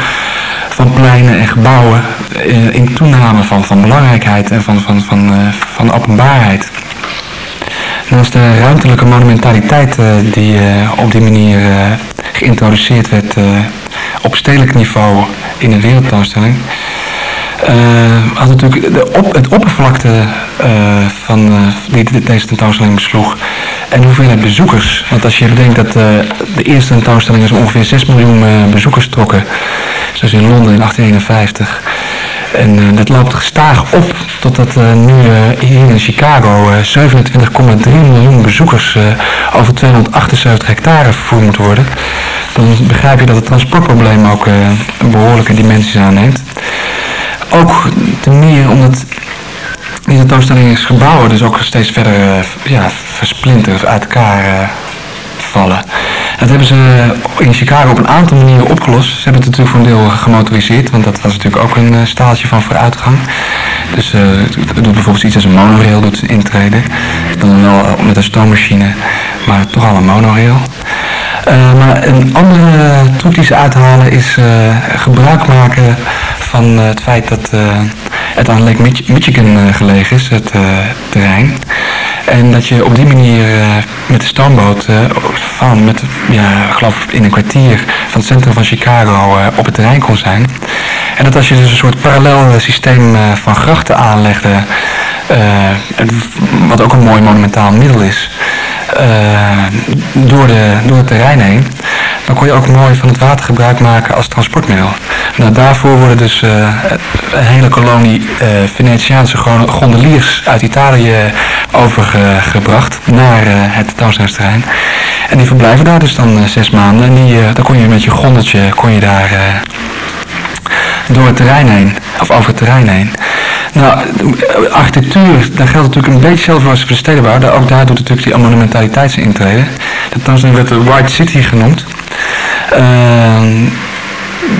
van pleinen en gebouwen uh, in toename van, van belangrijkheid en van, van, van, uh, van openbaarheid. Naast de ruimtelijke monumentaliteit die op die manier geïntroduceerd werd op stedelijk niveau in een wereldtentoonstelling. Uh, had natuurlijk de op, het oppervlakte uh, van, die deze tentoonstelling besloeg en hoeveelheid bezoekers. Want als je bedenkt dat de eerste tentoonstelling is ongeveer 6 miljoen bezoekers trokken, zoals in Londen in 1851. En dat loopt gestaag op totdat uh, nu hier in Chicago 27,3 miljoen bezoekers over 278 hectare vervoerd moet worden. Dan begrijp je dat het transportprobleem ook een behoorlijke dimensies aanneemt. Ook ten meer omdat die tentoonstellingsgebouwen dus ook steeds verder ja, versplinterd uit elkaar vallen. Dat hebben ze in Chicago op een aantal manieren opgelost. Ze hebben het natuurlijk voor een deel gemotoriseerd, want dat was natuurlijk ook een uh, staaltje van vooruitgang. Dus uh, doet bijvoorbeeld iets als een monorail doet intreden. Dan wel met een stoommachine, maar toch al een monorail. Maar een andere truc die ze uithalen is gebruik maken van het feit dat het aan Lake Michigan gelegen is, het terrein. En dat je op die manier met de stoomboot van, met, ja, geloof in een kwartier van het centrum van Chicago op het terrein kon zijn. En dat als je dus een soort parallel systeem van grachten aanlegde, wat ook een mooi monumentaal middel is, door, de, door het terrein heen, dan kon je ook mooi van het water gebruik maken als transportmiddel. Nou, daarvoor worden dus een hele kolonie Venetiaanse gondeliers uit Italië overgebracht naar het tentoonstellingsterrein. En die verblijven daar dus dan zes maanden. En die, dan kon je met je gondeltje kon je daar door het terrein heen, of over het terrein heen. Nou, architectuur, daar geldt natuurlijk een beetje hetzelfde als voor de stedenbouw. Ook daar doet natuurlijk die monumentaliteit zijn intreden. De tentoonstelling werd de White City genoemd.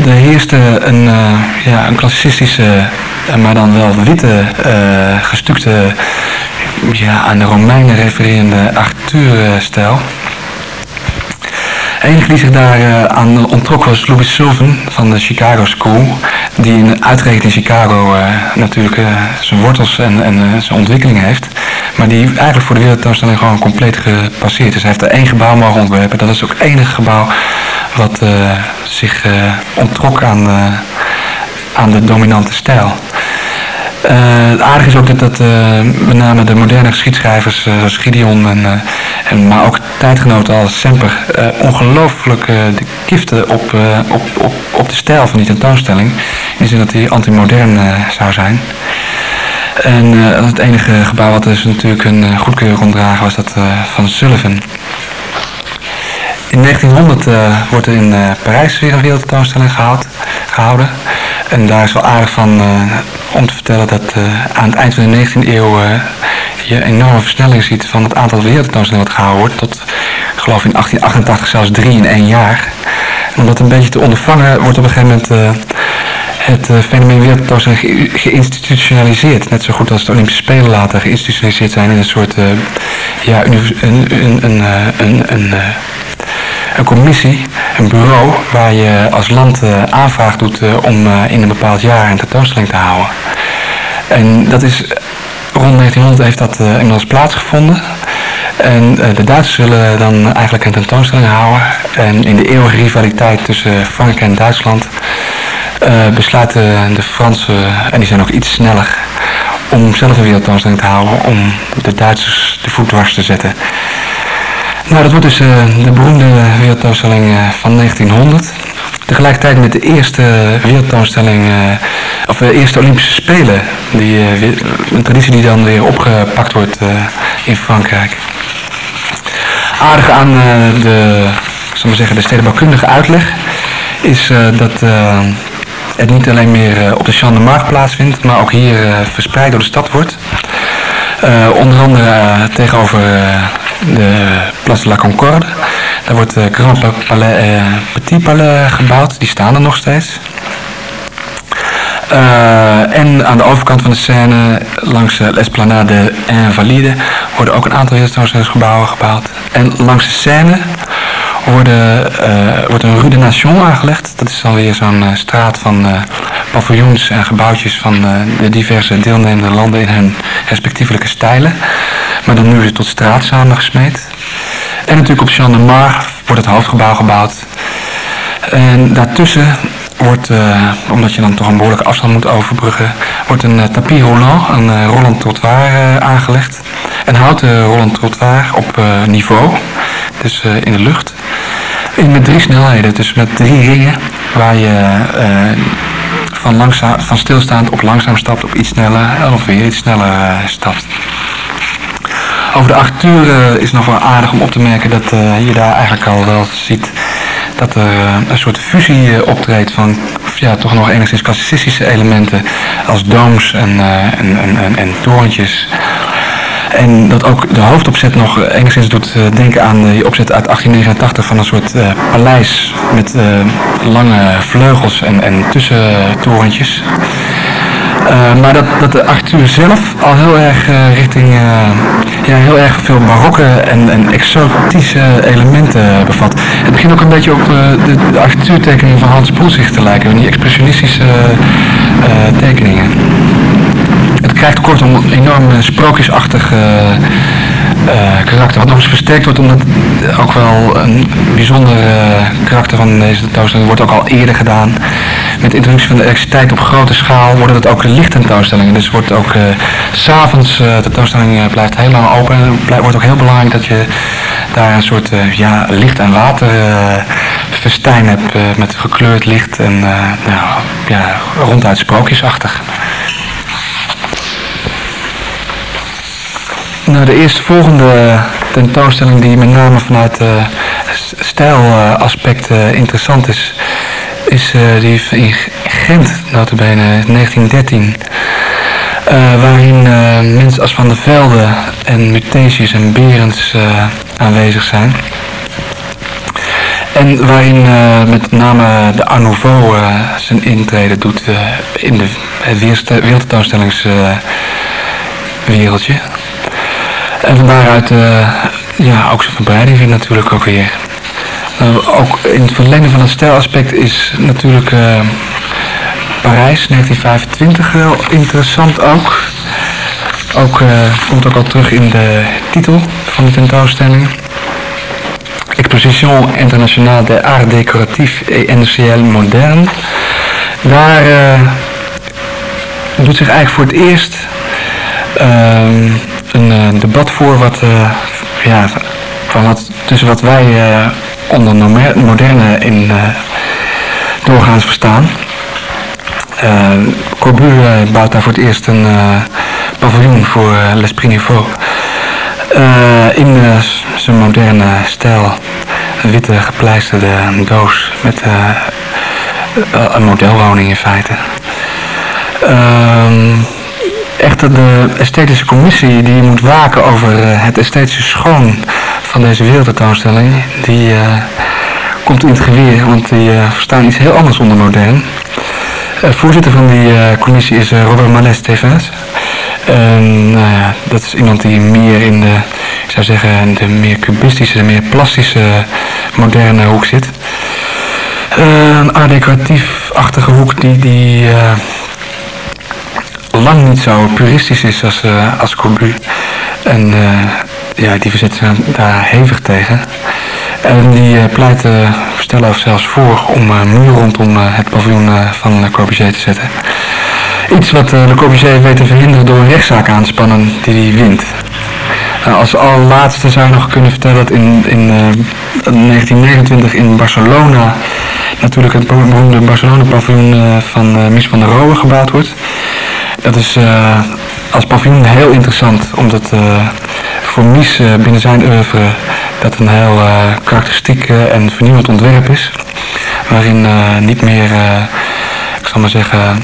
Er heerste een, uh, ja, een klassicistische, uh, maar dan wel witte, uh, gestukte, ja, aan de Romeinen refererende architectuurstijl enige die zich daar aan ontrok was Louis Sullivan van de Chicago School. Die in, uitgerekend in Chicago natuurlijk zijn wortels en, en zijn ontwikkeling heeft. Maar die eigenlijk voor de wereldtentoonstelling gewoon compleet gepasseerd is. Hij heeft er één gebouw mogen ontwerpen. Dat is ook het enige gebouw wat zich ontrok aan, aan de dominante stijl. Uh, het aardige is ook dat, dat uh, met name de moderne geschiedschrijvers uh, zoals Gideon en, en, maar ook tijdgenoten als Semper ongelooflijk de kiften op, op, op, op de stijl van die tentoonstelling. In de zin dat hij antimodern zou zijn. En het enige gebouw wat dus natuurlijk een goedkeuring ontdragen was dat van Sullivan. In 1900 wordt er in Parijs weer een wereldtentoonstelling gehouden. En daar is wel aardig van om te vertellen dat aan het eind van de 19e eeuw je enorme versnelling ziet van het aantal wereldtentoonstellingen dat gehouden wordt. Tot, ik geloof in 1888 zelfs drie in één jaar. En om dat een beetje te ondervangen wordt op een gegeven moment het fenomeen wereldtentoonstelling geïnstitutionaliseerd. Net zo goed als de Olympische Spelen later geïnstitutionaliseerd zijn in een soort, ja, een, een, een, een, een, commissie, een bureau, waar je als land uh, aanvraag doet uh, om uh, in een bepaald jaar een tentoonstelling te houden. En dat is, rond 1900 heeft dat inmiddels plaatsgevonden. En de Duitsers willen dan eigenlijk een tentoonstelling houden. En in de eeuwige rivaliteit tussen Frankrijk en Duitsland besluiten de Fransen, en die zijn ook iets sneller, om zelf een wereldtentoonstelling te houden, om de Duitsers de voet dwars te zetten. Nou, dat wordt dus uh, de beroemde wereldtentoonstelling uh, van 1900. Tegelijkertijd met de eerste wereldtentoonstelling, uh, of de eerste Olympische Spelen. Die, een traditie die dan weer opgepakt wordt in Frankrijk. Aardig aan de, zal maar zeggen, de stedenbouwkundige uitleg is dat het niet alleen meer op de Champ de plaatsvindt, maar ook hier verspreid door de stad wordt. onder andere tegenover de Place de la Concorde. Daar wordt de Grand Palais en eh, Petit Palais gebouwd. Die staan er nog steeds. Uh, en aan de overkant van de Seine, langs de Esplanade Invalide, worden ook een aantal gebouwen gebouwd. En langs de Seine worden, uh, wordt een Rue de Nation aangelegd. Dat is dan weer zo'n uh, straat van paviljoens en gebouwtjes van de diverse deelnemende landen in hun respectievelijke stijlen. Maar dan nu weer tot straat samengesmeed. En natuurlijk op Jean de Mar wordt het hoofdgebouw gebouwd. En daartussen wordt, omdat je dan toch een behoorlijke afstand moet overbruggen, wordt een uh, tapis een uh, rollend trottoir aangelegd. Een houten rollend trottoir op niveau, dus in de lucht. En met drie snelheden, dus met drie ringen waar je van, langzaam, van stilstaand op langzaam stapt, op iets sneller en op weer iets sneller stapt. Over de uh, is nog wel aardig om op te merken dat je daar eigenlijk al wel ziet dat er een soort fusie optreedt van ja, toch nog enigszins klassicistische elementen als domes en, en, en, en, torentjes. En dat ook de hoofdopzet nog enigszins doet denken aan de opzet uit 1889 van een soort paleis met lange vleugels en, en tussentorentjes. Maar dat, dat de architectuur zelf al heel erg richting ja, heel erg veel barokke en, en exotische elementen bevat. Het begint ook een beetje op de, de van Hans Poelzig te lijken, die expressionistische tekeningen. Het krijgt kortom een enorm sprookjesachtig uh, karakter. Wat nog eens versterkt wordt omdat ook wel een bijzonder karakter van deze tentoonstelling wordt ook al eerder gedaan. Met de introductie van de elektriciteit op grote schaal worden het ook lichttentoonstellingen. Dus wordt ook s'avonds, de tentoonstelling blijft heel lang open. Het wordt ook heel belangrijk dat je daar een soort ja, licht- en waterfestijn heb met gekleurd licht en nou, ja, ronduit sprookjesachtig. Nou, de eerstvolgende tentoonstelling die met name vanuit uh, stijlaspect interessant is, is uh, die in Gent, notabene, 1913. Uh, waarin mensen als Van der Velde en Mutesius en Berends aanwezig zijn. En waarin met name de Art Nouveau zijn intrede doet in de, het wereldje. En van daaruit uh, ja, ook zijn verbreiding vind natuurlijk ook weer. Uh, ook in het verlengde van het stijlaspect is natuurlijk uh, Parijs 1925 wel interessant ook. Ook komt ook al terug in de titel van de tentoonstelling. Exposition Internationale de Art Décoratif et Industriel Moderne. Daar doet zich eigenlijk voor het eerst ehm, een uh, debat voor wat, uh, ja, van wat, tussen wat wij uh, onder moderne in doorgaans verstaan. Corbu bouwt daar voor het eerst een paviljoen voor L'Esprit Nouveau. in zijn moderne stijl. Een witte gepleisterde doos met een modelwoning in feite. Ehm, echter de esthetische commissie die moet waken over eh, het esthetische schoon van deze wereldtentoonstelling, die uh, komt in het geweer, want die uh, verstaan iets heel anders onder modern. voorzitter van die commissie is Robert Malès Stevens. nou ja, dat is iemand die meer in de, ik zou zeggen, de meer cubistische, de meer plastische, moderne hoek zit. een art decoratief-achtige hoek die, die lang niet zo puristisch is als, uh, als Corbu. En uh, ja, die verzet daar hevig tegen. En die uh, pleit stellen zelfs voor om een muur rondom het paviljoen van Le Corbusier te zetten. Iets wat Le Corbusier weet te verhinderen door een rechtszaak aan te spannen die hij wint. als allerlaatste zou je nog kunnen vertellen dat in, in 1929 in Barcelona natuurlijk het beroemde Barcelona paviljoen van Mies van der Rohe gebouwd wordt. Dat is uh, als paviljoen heel interessant, omdat uh, voor Mies uh, binnen zijn oeuvre dat een heel karakteristiek en vernieuwend ontwerp is. Waarin niet meer, ik zal maar zeggen,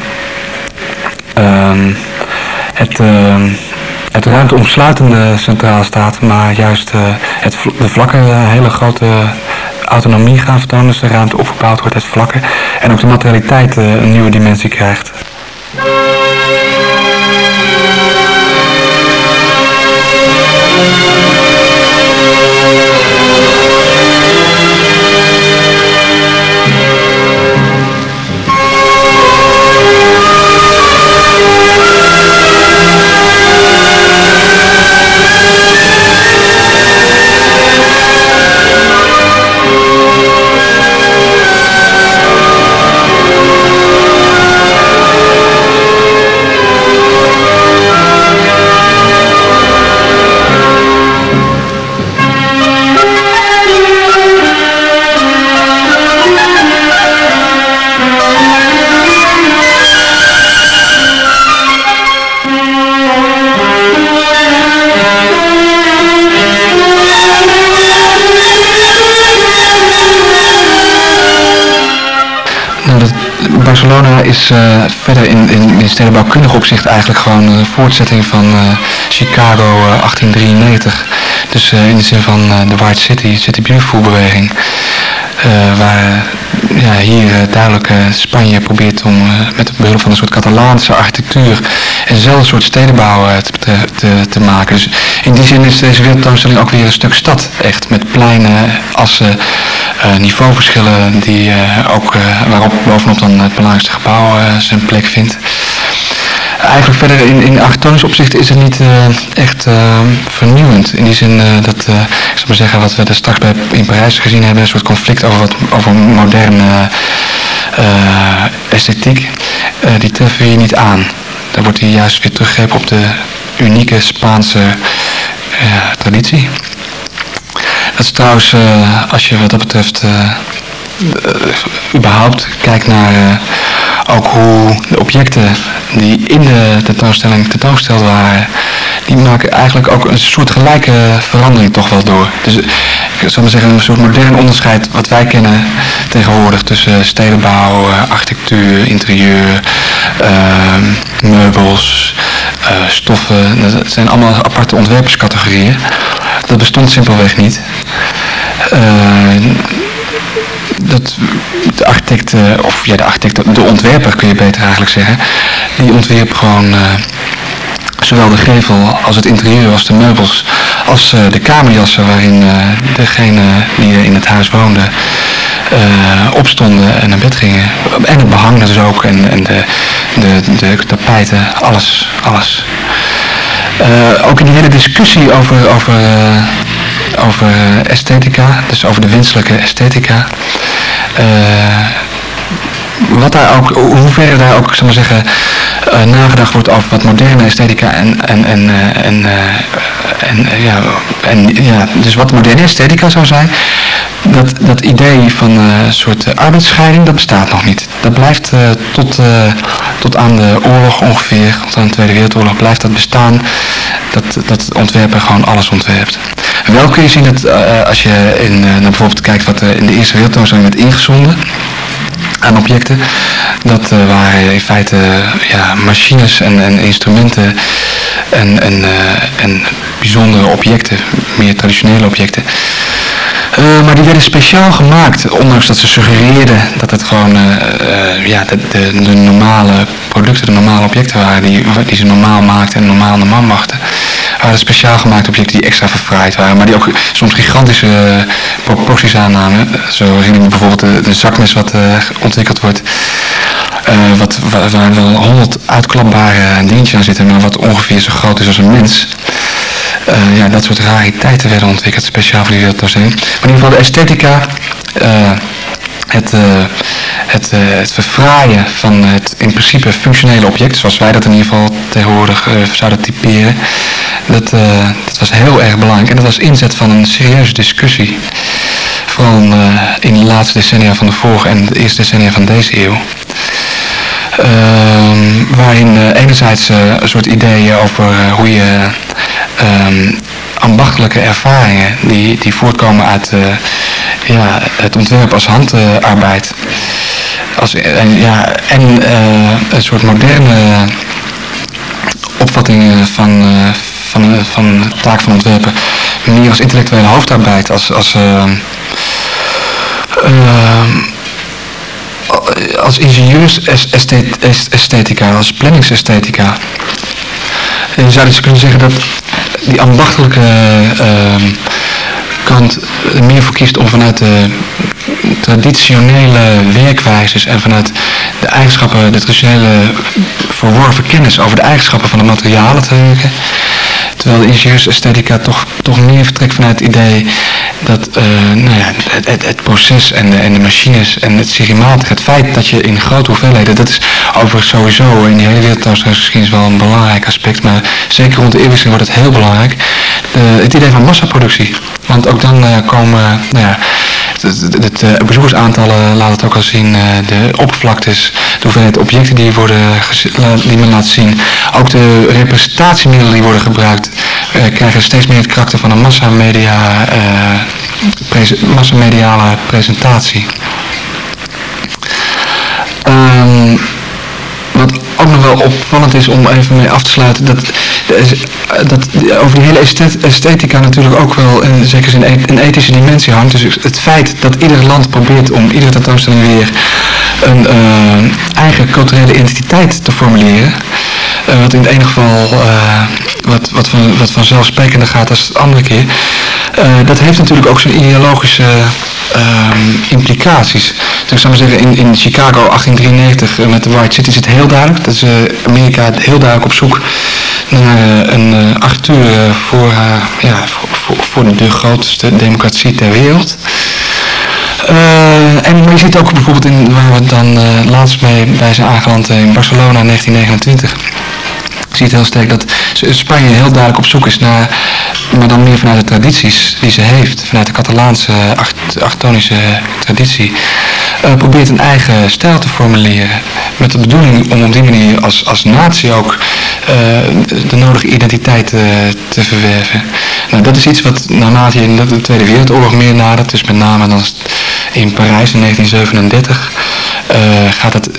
ehm, het, ehm, het ruimteomsluitende centraal staat, maar juist het, de vlakken een hele grote autonomie gaan vertonen. Dus de ruimte opgebouwd wordt uit vlakken. En ook de materialiteit een nieuwe dimensie krijgt. Barcelona is uh, verder in, in, stedenbouwkundig opzicht eigenlijk gewoon een voortzetting van uh, Chicago uh, eh, 1893. Dus in de zin van de White City, City Beautiful beweging. waar ja, hier duidelijk Spanje probeert om met behulp van een soort Catalaanse architectuur eenzelfde soort stedenbouw te, te, te, maken. Dus in die zin is deze wereldtentoonstelling ook weer een stuk stad. Echt met pleinen, assen, niveauverschillen die uh, ook, uh, waarop bovenop dan het belangrijkste gebouw zijn plek vindt. Eigenlijk verder in, in architectonisch opzicht is het niet echt vernieuwend. In die zin dat, ik zal maar zeggen, wat we er straks bij, in Parijs gezien hebben, een soort conflict over, wat, over moderne esthetiek, die treffen we hier niet aan. Daar wordt hier juist weer teruggegrepen op de unieke Spaanse traditie. Het is trouwens, als je wat dat betreft überhaupt kijkt naar ook hoe de objecten die in de tentoonstelling tentoongesteld waren, die maken eigenlijk ook een soort gelijke verandering toch wel door. Dus ik zou maar zeggen een soort modern onderscheid wat wij kennen tegenwoordig tussen stedenbouw, architectuur, interieur, ehm, meubels, uh, stoffen. Dat zijn allemaal aparte ontwerperscategorieën. Dat bestond simpelweg niet. Uh, dat de architect, of ja de architect, de ontwerper kun je beter eigenlijk zeggen, die ontwierp gewoon zowel de gevel als het interieur als de meubels als uh, de kamerjassen waarin uh, degene die in het huis woonde opstonden en naar bed gingen. En het behang dus ook en, en de, de, de tapijten, alles, alles. ook in die hele discussie over, over over esthetica, dus over de wenselijke esthetica. Wat daar ook, hoe daar ook, zal zeggen, uh, nagedacht wordt over wat moderne esthetica en, en, en, uh, en, en, ja, en ja, dus wat moderne esthetica zou zijn, dat, dat idee van een soort arbeidsscheiding, dat bestaat nog niet. Dat blijft tot, tot aan de oorlog ongeveer, tot aan de Tweede Wereldoorlog, blijft dat bestaan, dat, dat ontwerper gewoon alles ontwerpt. Wel kun je zien dat als je in, bijvoorbeeld kijkt wat er in de Eerste Wereldoorlog werd ingezonden aan objecten, dat uh, waren in feite ja, machines en, en instrumenten en, en, en bijzondere objecten, meer traditionele objecten. Uh, maar die werden speciaal gemaakt, ondanks dat ze suggereerden dat het gewoon ja, de, de, de, normale producten, de normale objecten waren die, die ze normaal maakten en normaal naar man wachten waren speciaal gemaakte objecten die extra verfraaid waren, maar die ook soms gigantische uh, proporties aannamen. Zo zien we bijvoorbeeld de, de zakmes wat uh, ontwikkeld wordt, uh, wat, waar, wel honderd uitklapbare dingetjes aan zitten, maar wat ongeveer zo groot is als een mens. ja, dat soort rariteiten werden ontwikkeld, speciaal voor die wereldtoonstelling. Maar in ieder geval de esthetica het, het, het verfraaien van in principe functionele object, zoals wij dat in ieder geval tegenwoordig uh, zouden typeren, dat, dat was heel erg belangrijk. En dat was inzet van een serieuze discussie. Vooral in de laatste decennia van de vorige en de eerste decennia van deze eeuw. Ehm, waarin enerzijds een soort ideeën over hoe je um, ambachtelijke ervaringen die, die voortkomen uit ja, het ontwerp als handarbeid. Als, en ja, en uh, een soort moderne opvatting van, uh, van, van de taak van ontwerpen. Meer als intellectuele hoofdarbeid, als, als, uh, als ingenieurs-esthetica, als planningsesthetica. En je zou dus kunnen zeggen dat die ambachtelijke kant meer voor kiest om vanuit de traditionele werkwijzes en vanuit de eigenschappen, de traditionele verworven kennis over de eigenschappen van de materialen te werken. Terwijl de ingenieursesthetica toch, toch meer vertrekt vanuit het idee dat uh, nou ja, het, het, proces en de, en de machines en het serimatig, het feit dat je in grote hoeveelheden, dat is overigens sowieso in de hele wereld misschien wel een belangrijk aspect, maar zeker rond de eeuwwisseling wordt het heel belangrijk. Het idee van massaproductie. Want ook dan uh, komen, nou ja, het, uh, bezoekersaantallen laat het ook al zien, uh, de oppervlaktes, de hoeveelheid objecten die, worden die men laat zien. Ook de representatiemiddelen die worden gebruikt krijgen steeds meer het karakter van een massamedia, prese massamediale presentatie. Um, wat ook nog wel opvallend is om even mee af te sluiten, dat, dat over die hele esthetica natuurlijk ook wel zeker in een ethische dimensie hangt. Dus het feit dat ieder land probeert om iedere tentoonstelling weer een eigen culturele identiteit te formuleren. Wat in het ene geval wat, wat, van, wat vanzelfsprekender gaat als het andere keer. dat heeft natuurlijk ook zijn ideologische um, implicaties. Dus ik zou maar zeggen, in, in Chicago 1893 uh, met de White City is het heel duidelijk. Dat is Amerika heel duidelijk op zoek naar uh, een architectuur voor, ja, voor, voor, de grootste democratie ter wereld. en je ziet ook bijvoorbeeld in, waar we dan laatst mee bij zijn aangeland in Barcelona 1929 Je ziet heel sterk dat Spanje heel duidelijk op zoek is naar, maar dan meer vanuit de tradities die ze heeft, vanuit de Catalaanse achtonische traditie, probeert een eigen stijl te formuleren. Met de bedoeling om op die manier als, als natie ook de nodige identiteit uh, te verwerven. Nou, dat is iets wat naarmate je de Tweede Wereldoorlog meer nadert, dus met name dan in Parijs in 1937, gaat het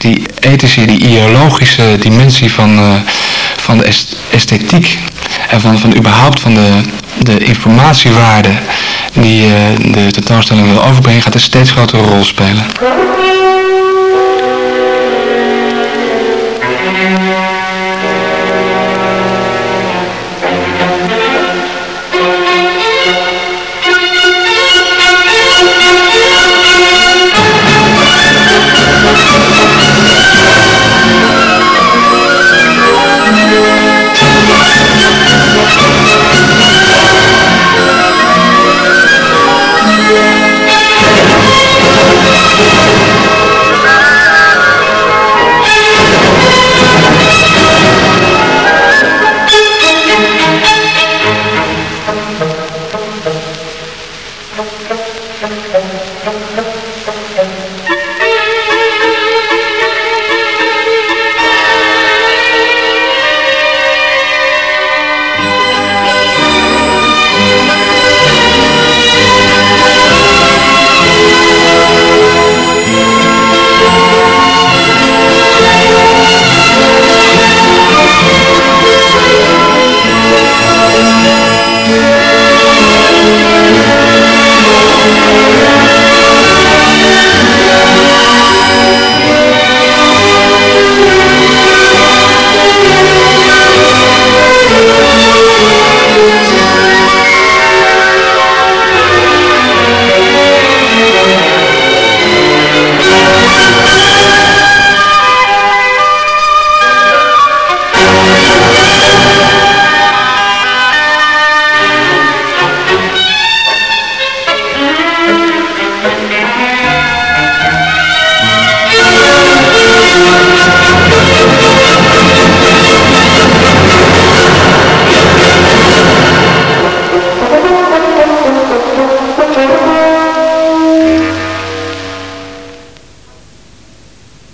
die ethische, die ideologische dimensie van, van de esthetiek en van, van überhaupt van de, de informatiewaarde die de tentoonstelling wil overbrengen, gaat een steeds grotere rol spelen.